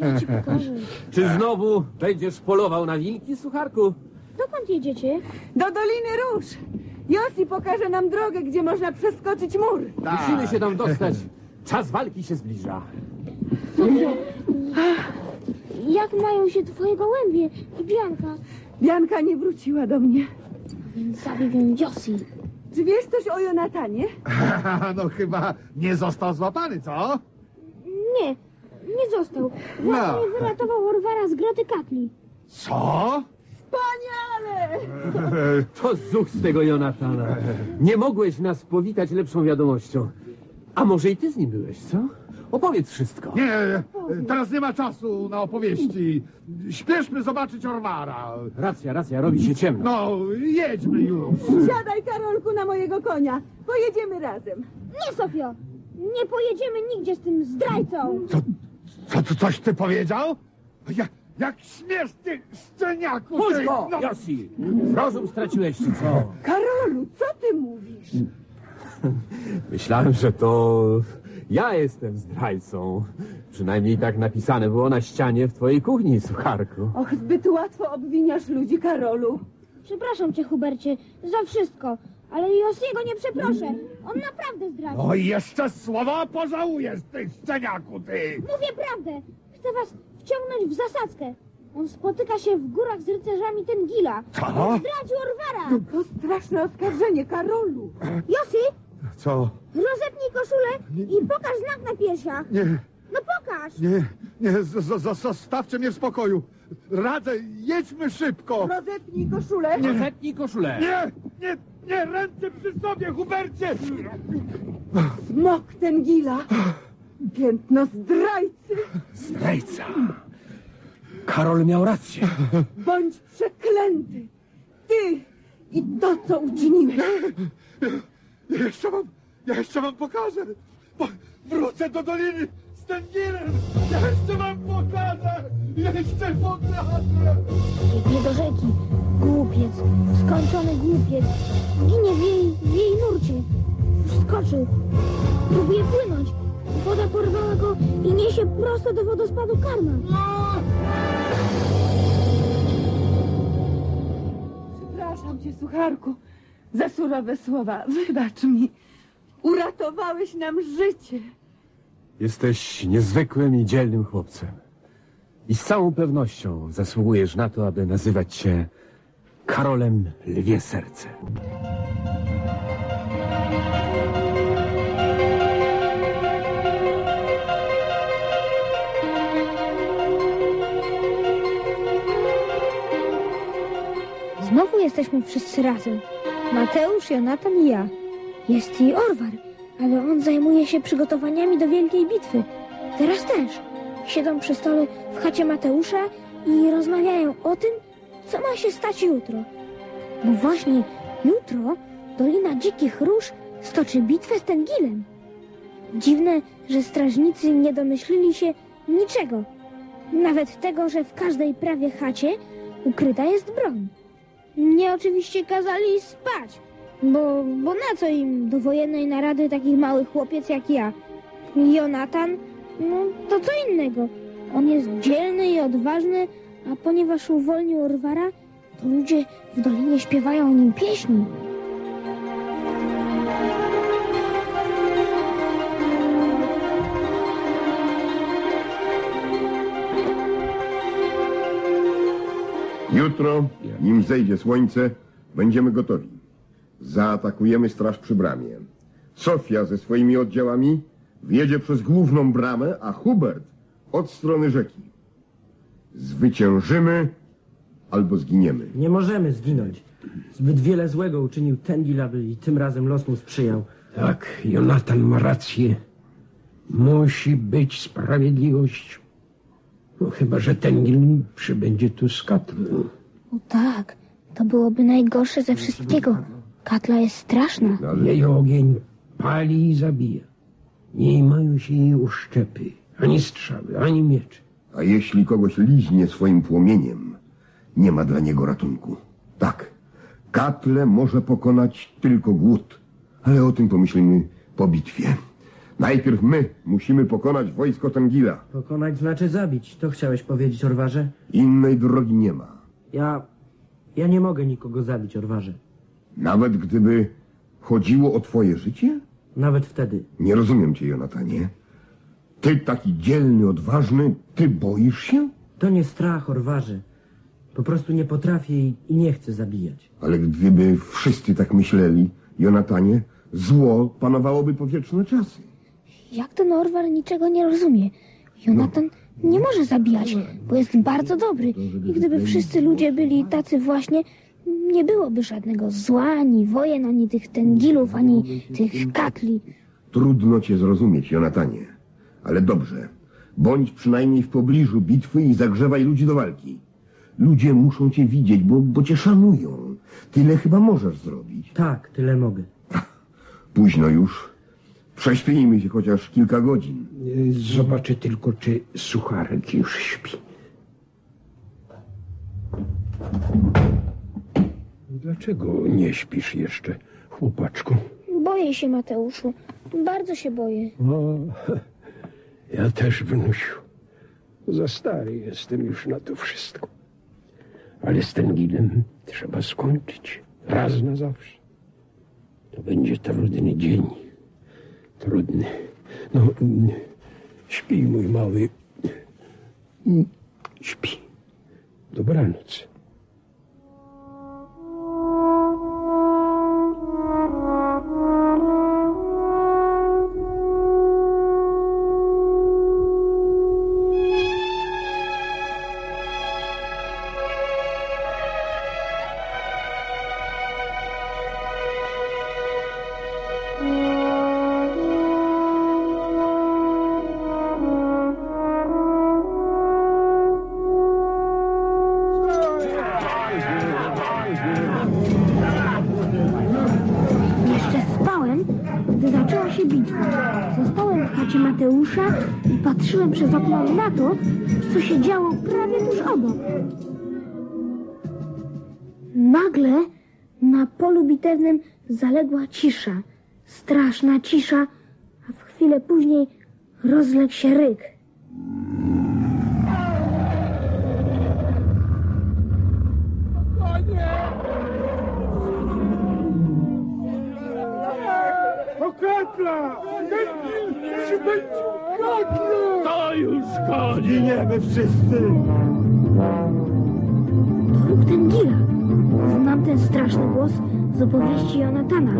Ja ci pokażę. Czy znowu będziesz polował na wilki, sucharku? Dokąd jedziecie? Do Doliny Róż. Josi pokaże nam drogę, gdzie można przeskoczyć mur. Musimy się tam dostać. Czas walki się zbliża. Jak mają się twoje gołębie i Bianka? Bianka nie wróciła do mnie. Więc zabiję Josi. Czy wiesz coś o Jonatanie? No chyba nie został złapany, co? Nie, nie został. Właśnie No. wyratował Orwara z groty Katli. Co? Wspaniale! To zuch z tego Jonatana. Nie mogłeś nas powitać lepszą wiadomością. A może i ty z nim byłeś, co? Opowiedz wszystko. Nie, teraz nie ma czasu na opowieści. Śpieszmy zobaczyć Orwara. Racja, racja, robi się ciemno. No, jedźmy już. Siadaj, Karolku, na mojego konia. Pojedziemy razem. Nie, Sofio! Nie pojedziemy nigdzie z tym zdrajcą. Co, co, co coś ty powiedział? Jak, jak śmiesz ty, szczeniaku! Puść ty, go, no. Josi! Rozum straciłeś, czy co? Karolu, co ty mówisz? Myślałem, że to ja jestem zdrajcą. Przynajmniej tak napisane było na ścianie w twojej kuchni, sucharku. Och, zbyt łatwo obwiniasz ludzi, Karolu. Przepraszam cię, Hubercie, za wszystko. Ale Josiego nie przeproszę. On naprawdę zdradzi. O, jeszcze słowa pożałujesz, ty szczeniaku, ty! Mówię prawdę. Chcę was wciągnąć w zasadzkę. On spotyka się w górach z rycerzami Tengila. Co? On zdradził Orwara. To straszne oskarżenie, Karolu. Josi, Co? rozepnij koszulę i pokaż znak na piersiach. Nie, No pokaż. nie, nie, z, z, z, zostawcie mnie w spokoju. Radzę, jedźmy szybko. Rozepnij koszulę. Rozetnij koszulę. Nie, nie, nie, ręce przy sobie, Hubercie! Smok Tengila. Piętno zdrajcy. Zdrajca. Karol miał rację. Bądź przeklęty. Ty i to, co uczyniłeś. Ja jeszcze wam, ja jeszcze wam pokażę. Po, wrócę do doliny z Tengilem. Ja jeszcze wam pokażę. Jeszcze pokażę. Biegnie do rzeki. Głupiec, skończony głupiec. Ginie w jej, w jej nurcie. skoczył. Próbuje płynąć. Woda porwała go i niesie prosto do wodospadu karma. Przepraszam cię, sucharku, za surowe słowa. Wybacz mi. Uratowałeś nam życie. Jesteś niezwykłym i dzielnym chłopcem. I z całą pewnością zasługujesz na to, aby nazywać się Karolem Lwie Serce. Znowu jesteśmy wszyscy razem. Mateusz, Jonatan i ja. Jest i Orwar, ale on zajmuje się przygotowaniami do wielkiej bitwy. Teraz też. Siedzą przy stole w chacie Mateusza i rozmawiają o tym, co ma się stać jutro. Bo właśnie jutro Dolina Dzikich Róż stoczy bitwę z Tengilem. Dziwne, że strażnicy nie domyślili się niczego. Nawet tego, że w każdej prawie chacie ukryta jest broń. Mnie oczywiście kazali spać, bo, bo na co im do wojennej narady taki mały chłopiec jak ja? Jonatan? No to co innego. On jest dzielny i odważny, a ponieważ uwolnił Orwara, to ludzie w dolinie śpiewają o nim pieśni. Jutro, nim zejdzie słońce, będziemy gotowi. Zaatakujemy straż przy bramie. Sofia ze swoimi oddziałami wjedzie przez główną bramę, a Hubert od strony rzeki. Zwyciężymy albo zginiemy. Nie możemy zginąć. Zbyt wiele złego uczynił Tengil, aby i tym razem los mu sprzyjał. Tak, Jonatan ma rację. Musi być sprawiedliwość. No chyba, że Tengil przybędzie tu z katlą. O tak, to byłoby najgorsze ze wszystkiego. Katla jest straszna. Jej ogień pali i zabija. Nie mają się jej uszczepy, ani strzały, ani miecze. A jeśli kogoś liźnie swoim płomieniem, nie ma dla niego ratunku. Tak, katle może pokonać tylko głód, ale o tym pomyślimy po bitwie. Najpierw my musimy pokonać wojsko Tengila. Pokonać znaczy zabić. To chciałeś powiedzieć, Orwarze? Innej drogi nie ma. Ja... Ja nie mogę nikogo zabić, Orwarze. Nawet gdyby chodziło o twoje życie? Nawet wtedy. Nie rozumiem cię, Jonatanie. Ty taki dzielny, odważny, ty boisz się? To nie strach, Orwarze. Po prostu nie potrafię i, i nie chcę zabijać. Ale gdyby wszyscy tak myśleli, Jonatanie, zło panowałoby po wieczne czasy. Jak ten Orwar niczego nie rozumie? Jonatan nie może zabijać, bo jest bardzo dobry. I gdyby wszyscy ludzie byli tacy właśnie, nie byłoby żadnego zła, ani wojen, ani tych tengilów, ani tych katli. Trudno cię zrozumieć, Jonatanie. Ale dobrze. Bądź przynajmniej w pobliżu bitwy i zagrzewaj ludzi do walki. Ludzie muszą cię widzieć, bo, bo cię szanują. Tyle chyba możesz zrobić. Tak, tyle mogę. Późno już. Prześpijmy się chociaż kilka godzin. Zobaczę tylko, czy sucharek już śpi. Dlaczego nie śpisz jeszcze, chłopaczku? Boję się, Mateuszu. Bardzo się boję. O, ja też, wnusiu. Za stary jestem już na to wszystko. Ale z Tengilem trzeba skończyć. Raz na zawsze. To będzie trudny dzień. Trudny. No, śpi, mój mały. Śpi. Dobranoc. Okno na to, co się działo prawie tuż obok. Nagle na polu bitewnym zaległa cisza. straszna cisza, a w chwilę później rozległ się ryk. To katla! Ten Gil! To już koniec! Giniemy wszyscy! To róg Tengila. Znam ten straszny głos z opowieści Jonatana.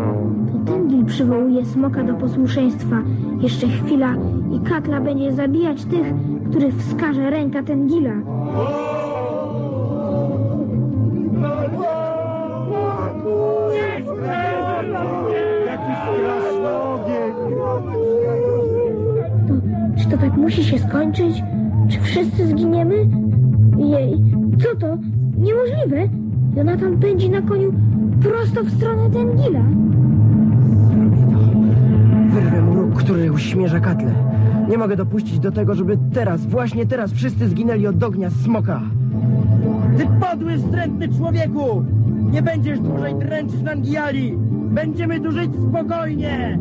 To Tengil przywołuje smoka do posłuszeństwa. Jeszcze chwila i Katla będzie zabijać tych, których wskaże ręka Tengila. Jaki musi się skończyć? Czy wszyscy zginiemy? Jej, co to? Niemożliwe! Jonatan pędzi na koniu prosto w stronę Tengila. Wyrwę mu róg, który uśmierza katlę. Nie mogę dopuścić do tego, żeby teraz, właśnie teraz wszyscy zginęli od ognia smoka. Ty podły, wstrętny człowieku! Nie będziesz dłużej dręczyć Nangiali! Będziemy tu żyć spokojnie!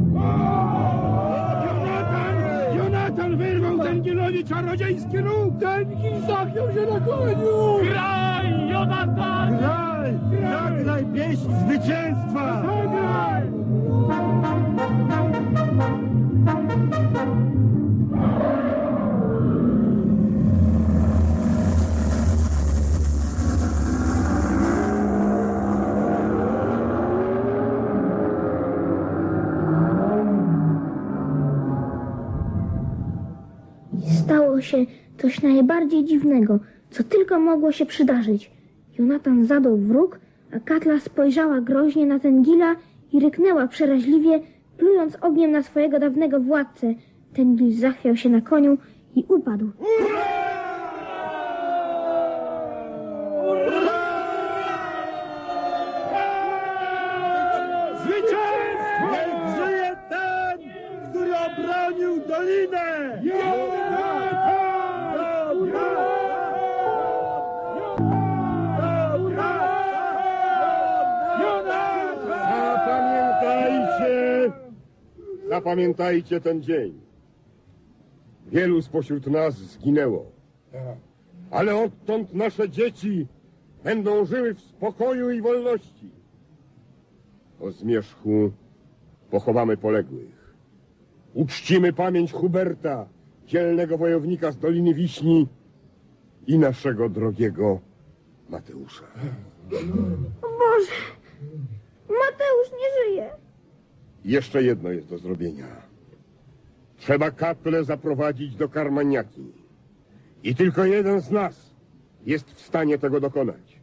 Tengilowi czarodziejski róg! Tengil zachwiał się na koniu! Graj, Jonatan! Graj! Zagraj pieśń zwycięstwa! Zagraj! Się coś najbardziej dziwnego, co tylko mogło się przydarzyć. Jonatan zadał wróg, a Katla spojrzała groźnie na Tengila i ryknęła przeraźliwie, plując ogniem na swojego dawnego władcę. Tengil zachwiał się na koniu i upadł. Zwycięstwo! Niech żyje ten, który obronił dolinę! Zapamiętajcie ten dzień. Wielu spośród nas zginęło. Ale odtąd nasze dzieci będą żyły w spokoju i wolności. O zmierzchu pochowamy poległych. Uczcimy pamięć Huberta, dzielnego wojownika z Doliny Wiśni i naszego drogiego Mateusza. O Boże! Mateusz nie żyje! Jeszcze jedno jest do zrobienia. Trzeba kaplę zaprowadzić do Karmaniaki. I tylko jeden z nas jest w stanie tego dokonać.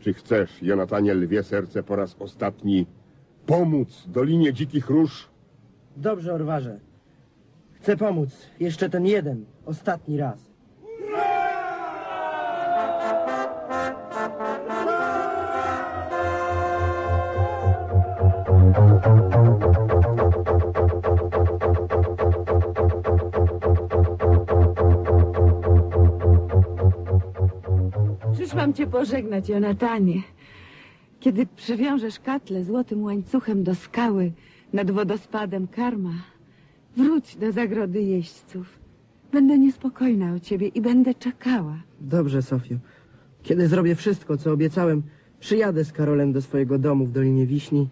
Czy chcesz, Jonatanie Lwie Serce, po raz ostatni pomóc Dolinie Dzikich Róż? Dobrze, Orwarze. Chcę pomóc. Jeszcze ten jeden, ostatni raz. Przyszłam cię pożegnać, Jonatanie. Kiedy przywiążesz katlę złotym łańcuchem do skały nad wodospadem Karma, wróć do zagrody jeźdźców. Będę niespokojna o ciebie i będę czekała. Dobrze, Sofio. Kiedy zrobię wszystko, co obiecałem, przyjadę z Karolem do swojego domu w Dolinie Wiśni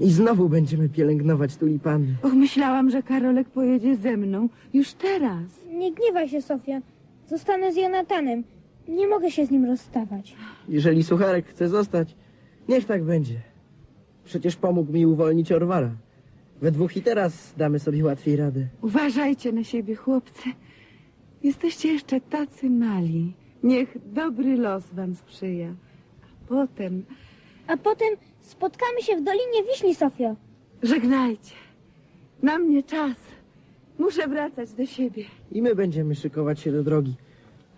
i znowu będziemy pielęgnować tulipany. Och, myślałam, że Karolek pojedzie ze mną już teraz. Nie gniewaj się, Sofia. Zostanę z Jonatanem. Nie mogę się z nim rozstawać. Jeżeli Sucharek chce zostać, niech tak będzie. Przecież pomógł mi uwolnić Orwara. We dwóch i teraz damy sobie łatwiej radę. Uważajcie na siebie, chłopcy. Jesteście jeszcze tacy mali. Niech dobry los wam sprzyja. A potem A potem spotkamy się w Dolinie Wiśni, Sofio. żegnajcie. Na mnie czas. Muszę wracać do siebie. I my będziemy szykować się do drogi.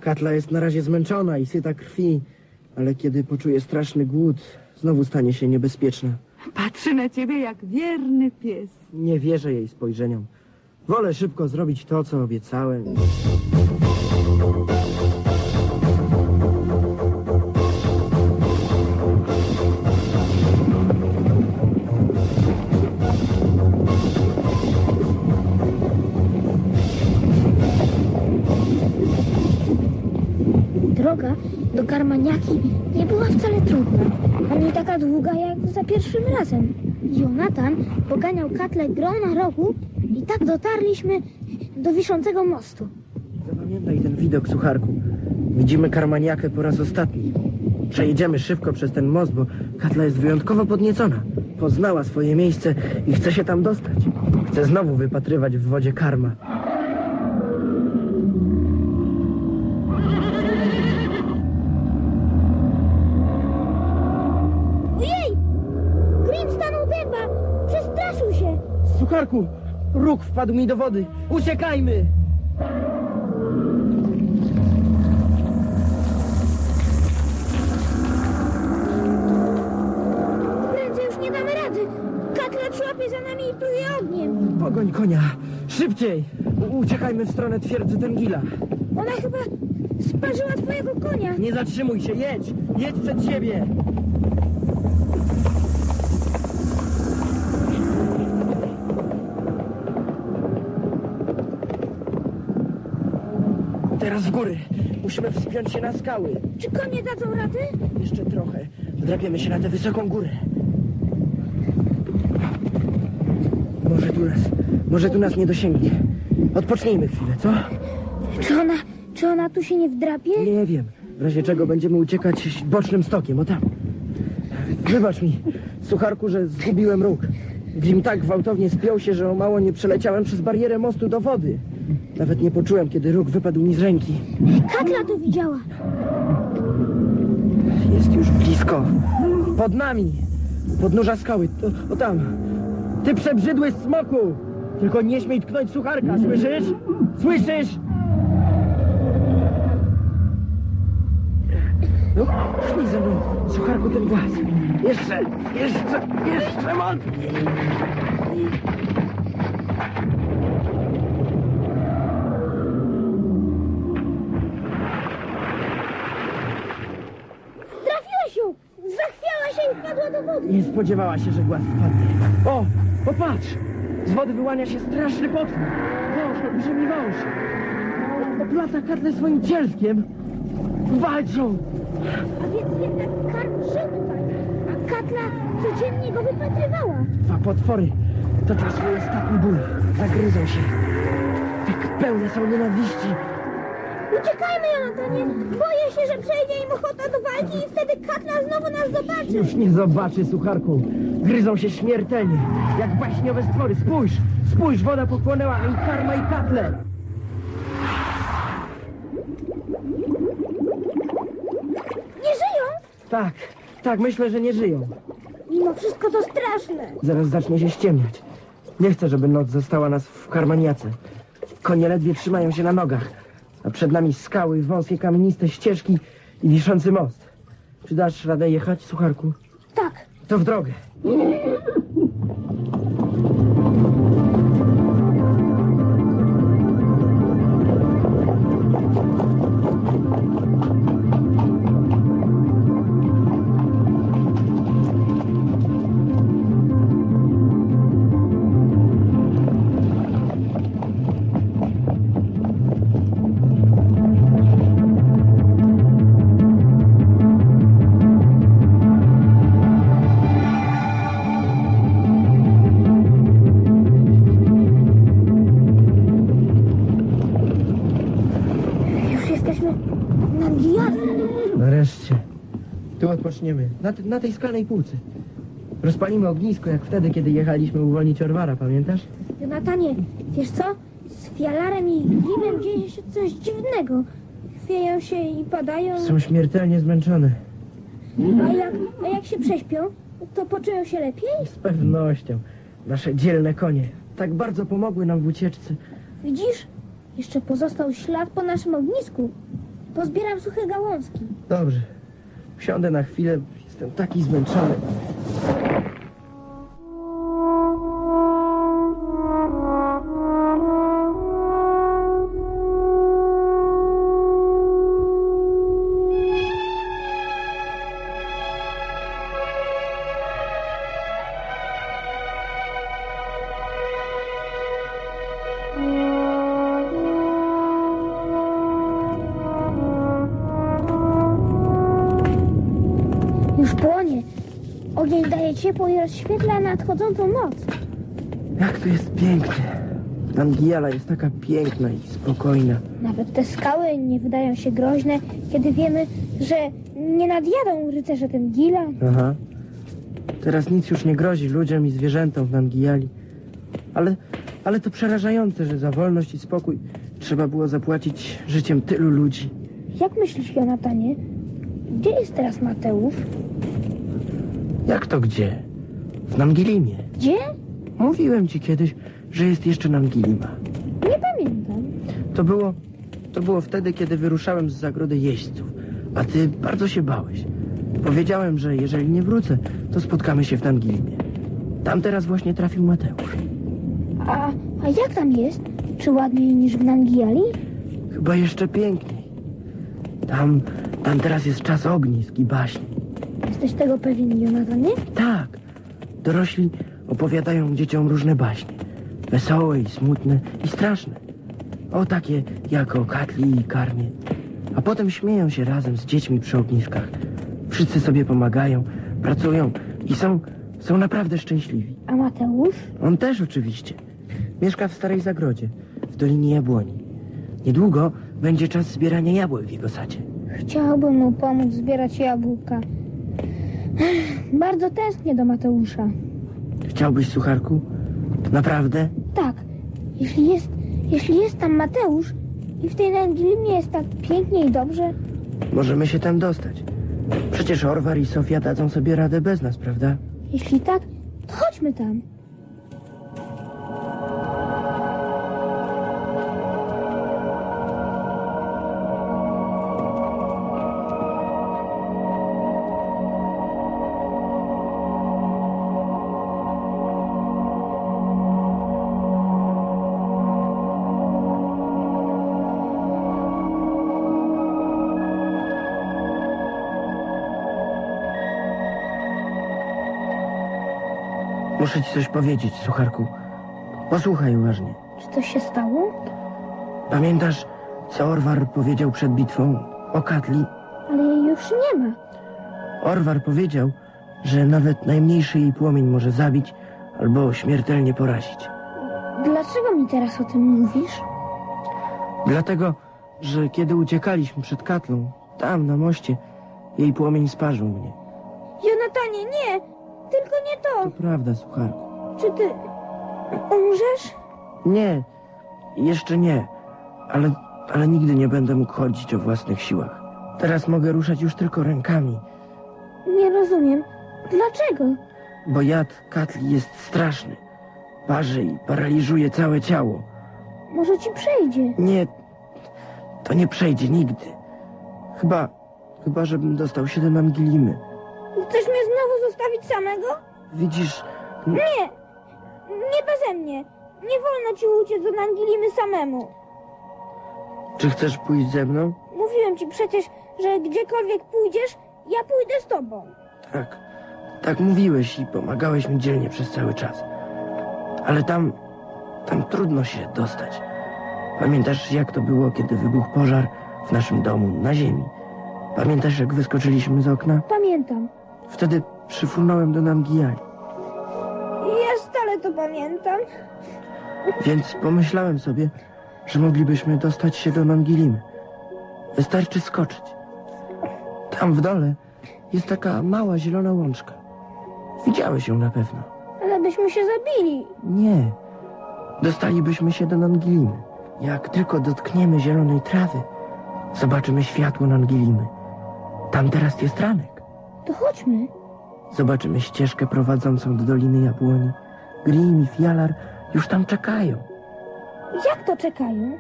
Katla jest na razie zmęczona i syta krwi, ale kiedy poczuje straszny głód, znowu stanie się niebezpieczna. Patrzy na ciebie jak wierny pies. Nie wierzę jej spojrzeniom. Wolę szybko zrobić to, co obiecałem. Droga do Karmaniaki nie była wcale trudna, ani taka długa jak za pierwszym razem. Jonatan poganiał katle gro na rogu i tak dotarliśmy do wiszącego mostu. Zapamiętaj ten widok, sucharku. Widzimy karmaniakę po raz ostatni. Przejedziemy szybko przez ten most, bo Katla jest wyjątkowo podniecona. Poznała swoje miejsce i chce się tam dostać. Chce znowu wypatrywać w wodzie karma. Ojej! Grim stanął dęba! Przestraszył się! Sucharku, róg wpadł mi do wody. Uciekajmy! Prędzej już nie damy rady! Katla przyłapie za nami i pluje ogniem! Pogoń konia! Szybciej! U- Uciekajmy w stronę twierdzy Tengila. Ona chyba sparzyła twojego konia! Nie zatrzymuj się, jedź! Jedź przed siebie! Teraz w góry. Musimy wspiąć się na skały. Czy konie dadzą rady? Jeszcze trochę. Wdrapiemy się na tę wysoką górę. Może tu nas, może tu nas nie dosięgnie. Odpocznijmy chwilę, co? Czy ona, czy ona tu się nie wdrapie? Nie wiem. W razie czego będziemy uciekać bocznym stokiem, o tam. Wybacz mi, sucharku, że zgubiłem róg. Grim tak gwałtownie spiął się, że o mało nie przeleciałem przez barierę mostu do wody. Nawet nie poczułem, kiedy róg wypadł mi z ręki. Katla to widziała! Jest już blisko. Pod nami. Podnóża skały. O, o tam. Ty przebrzydły smoku! Tylko nie śmiej tknąć sucharka, słyszysz? Słyszysz? No, pchnij ze mną, sucharku, ten głaz. Jeszcze, jeszcze, jeszcze mocniej. I wpadła do wody! Nie spodziewała się, że głaz spadnie. O, popatrz! Z wody wyłania się straszny potwór. Wąż, olbrzymi wąż. Oplata katlę swoim cielskiem. Walczą! A więc jednak karm żył tutaj, a Katla codziennie go wypatrywała. Dwa potwory toczą swój ostatni ból. Zagryzą się. Tak pełne są nienawiści. Uciekajmy, Jonatanie! Boję się, że przejdzie im ochota do walki i wtedy Katla znowu nas zobaczy! Już nie zobaczy, sucharku. Gryzą się śmiertelnie. Jak baśniowe stwory. Spójrz! Spójrz, woda pochłonęła i karma i katle. Nie żyją! Tak, tak, myślę, że nie żyją. Mimo wszystko to straszne! Zaraz zacznie się ściemniać. Nie chcę, żeby noc została nas w karmaniace. Konie ledwie trzymają się na nogach, a przed nami skały, wąskie kamieniste ścieżki i wiszący most. Czy dasz radę jechać, sucharku? Tak, To w drogę. Na, na tej skalnej półce. Rozpalimy ognisko, jak wtedy, kiedy jechaliśmy uwolnić Orwara, pamiętasz? Jonatanie, wiesz co? Z Fialarem i Gimem dzieje się coś dziwnego. Chwieją się i padają, Są śmiertelnie zmęczone. a jak, a jak się prześpią, to poczują się lepiej? Z pewnością. Nasze dzielne konie tak bardzo pomogły nam w ucieczce. Widzisz? Jeszcze pozostał ślad po naszym ognisku. Pozbieram suche gałązki. Dobrze. Wsiądę na chwilę. Jestem taki zmęczony. Ciepło i rozświetla nadchodzącą noc. Jak to jest pięknie. Angiela jest taka piękna i spokojna. Nawet te skały nie wydają się groźne, kiedy wiemy, że nie nadjadą rycerze Tengila. Aha. Teraz nic już nie grozi ludziom i zwierzętom w Nangijali. Ale, ale to przerażające, że za wolność i spokój trzeba było zapłacić życiem tylu ludzi. Jak myślisz, Jonatanie? Gdzie jest teraz Mateusz? Jak to gdzie? W Nangilimie. Gdzie? Mówiłem ci kiedyś, że jest jeszcze Nangilima. Nie pamiętam. To było, to było wtedy, kiedy wyruszałem z zagrody jeźdźców, a ty bardzo się bałeś. Powiedziałem, że jeżeli nie wrócę, to spotkamy się w Nangilimie. Tam teraz właśnie trafił Mateusz. A, a jak tam jest? Czy ładniej niż w Nangiali? Chyba jeszcze piękniej. Tam, tam teraz jest czas ognisk i baśni. Jesteś tego pewien, Jonatanie? Tak. Dorośli opowiadają dzieciom różne baśnie. Wesołe i smutne i straszne. O takie jak o Katli i Karmie. A potem śmieją się razem z dziećmi przy ogniskach. Wszyscy sobie pomagają, pracują i są, są naprawdę szczęśliwi. A Mateusz? On też oczywiście. Mieszka w Starej Zagrodzie, w Dolinie Jabłoni. Niedługo będzie czas zbierania jabłek w jego sadzie. Chciałbym mu pomóc zbierać jabłka. Bardzo tęsknię do Mateusza. Chciałbyś, sucharku? Naprawdę? Tak, jeśli jest, jeśli jest tam Mateusz i w tej Nangilimie jest tak pięknie i dobrze, Możemy się tam dostać. Przecież Orwar i Sofia dadzą sobie radę bez nas, prawda? jeśli tak, to chodźmy tam. Muszę ci coś powiedzieć, sucharku. Posłuchaj uważnie. Czy coś się stało? Pamiętasz, co Orwar powiedział przed bitwą o Katli? Ale jej już nie ma. Orwar powiedział, że nawet najmniejszy jej płomień może zabić albo śmiertelnie porazić. Dlaczego mi teraz o tym mówisz? Dlatego, że kiedy uciekaliśmy przed Katlą, tam na moście, jej płomień sparzył mnie. Jonatanie, nie! Tylko nie to! To prawda, sucharku. Czy ty umrzesz? Nie, jeszcze nie, ale, ale nigdy nie będę mógł chodzić o własnych siłach. Teraz mogę ruszać już tylko rękami, Nie rozumiem. Dlaczego? bo jad Katli jest straszny. Parzy i paraliżuje całe ciało. Może ci przejdzie. Nie, to nie przejdzie nigdy. Chyba, chyba, żebym dostał się do Nangilimy. Chcesz mnie znowu zostawić samego? Widzisz, Nie! Nie beze mnie! Nie wolno ci uciec do Nangilimy samemu. czy chcesz pójść ze mną? Mówiłem ci przecież, że gdziekolwiek pójdziesz, ja pójdę z tobą. Tak, tak mówiłeś i pomagałeś mi dzielnie przez cały czas. Ale tam, tam trudno się dostać. Pamiętasz, jak to było, kiedy wybuchł pożar w naszym domu na ziemi? Pamiętasz, jak wyskoczyliśmy z okna? Pamiętam. Wtedy przyfrunąłem do Namgijali. Ja stale to pamiętam. Więc pomyślałem sobie, że moglibyśmy dostać się do Nangilimy. Wystarczy skoczyć. Tam w dole jest taka mała zielona łączka. Widziałeś ją na pewno. Ale byśmy się zabili. Nie. Dostalibyśmy się do Nangilimy. Jak tylko dotkniemy zielonej trawy, zobaczymy światło Nangilimy. Tam teraz jest ranek. To chodźmy. Zobaczymy ścieżkę prowadzącą do Doliny Jabłoni. Grim i Fialar już tam czekają. Jak to czekają?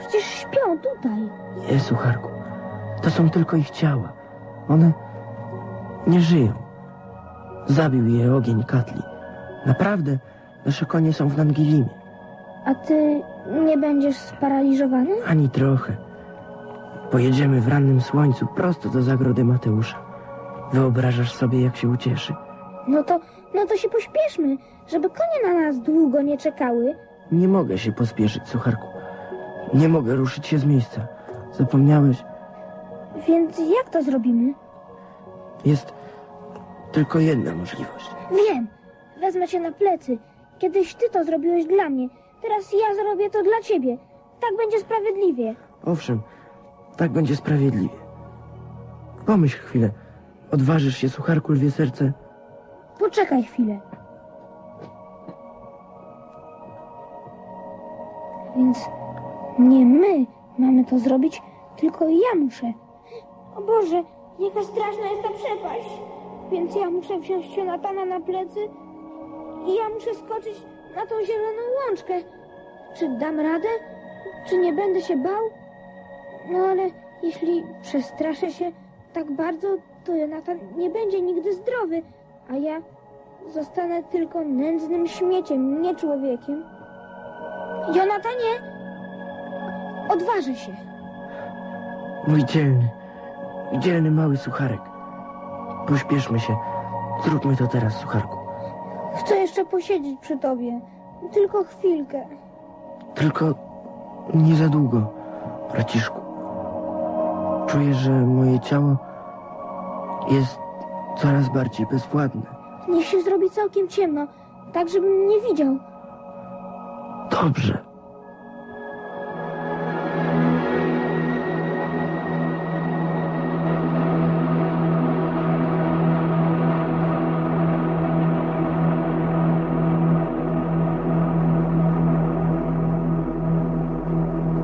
Przecież śpią tutaj. Nie, sucharku. To są tylko ich ciała. One nie żyją. Zabił je ogień Katli. Naprawdę, nasze konie są w Nangilimie. A ty nie będziesz sparaliżowany? Ani trochę. Pojedziemy w rannym słońcu prosto do zagrody Mateusza. Wyobrażasz sobie, jak się ucieszy? No to, no to się pośpieszmy, żeby konie na nas długo nie czekały. Nie mogę się pospieszyć, sucharku. Nie mogę ruszyć się z miejsca. Zapomniałeś? Więc jak to zrobimy? Jest, tylko jedna możliwość. Wiem, wezmę cię na plecy. Kiedyś ty to zrobiłeś dla mnie. Teraz ja zrobię to dla ciebie. Tak będzie sprawiedliwie. Owszem, tak będzie sprawiedliwie. Pomyśl chwilę. Odważysz się, sucharku lwie serce? Poczekaj chwilę. Więc nie my mamy to zrobić, tylko ja muszę. O Boże, jaka straszna jest ta przepaść. Więc ja muszę wziąć Jonatana na plecy i ja muszę skoczyć na tą zieloną łączkę. Czy dam radę? Czy nie będę się bał? No ale jeśli przestraszę się tak bardzo, to Jonatan nie będzie nigdy zdrowy, a ja zostanę tylko nędznym śmieciem, nie człowiekiem. Jonatanie! Odważę się. Mój dzielny, dzielny mały sucharek. Pośpieszmy się. Zróbmy to teraz, sucharku. Chcę jeszcze posiedzieć przy tobie. Tylko chwilkę. Tylko nie za długo, braciszku. Czuję, że moje ciało jest coraz bardziej bezwładne. Niech się zrobi całkiem ciemno, tak żebym nie widział. Dobrze.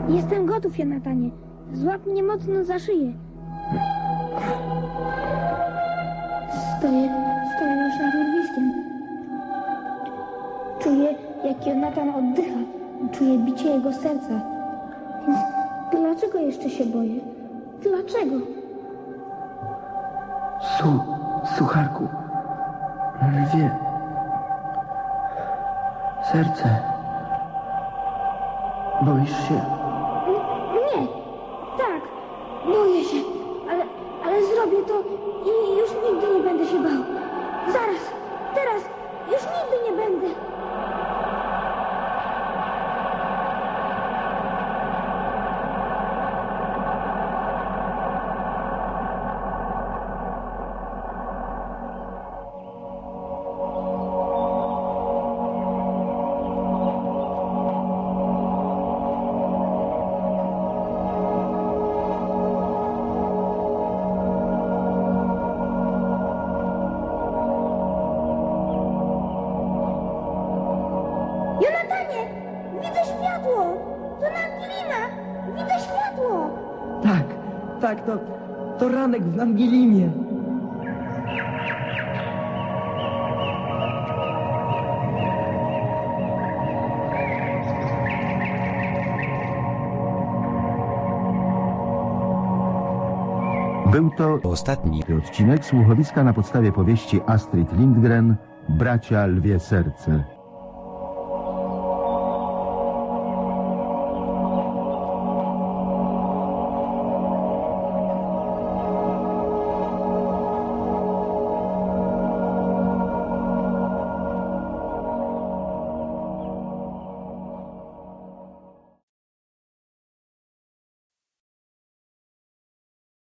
Jestem gotów, Jonatanie. Złap mnie mocno za szyję. Jonatan oddycha. Czuję bicie jego serca. Więc dlaczego jeszcze się boję? Dlaczego? Su, sucharku. Lwie. Serce. Boisz się? To ostatni odcinek słuchowiska na podstawie powieści Astrid Lindgren Bracia Lwie Serce.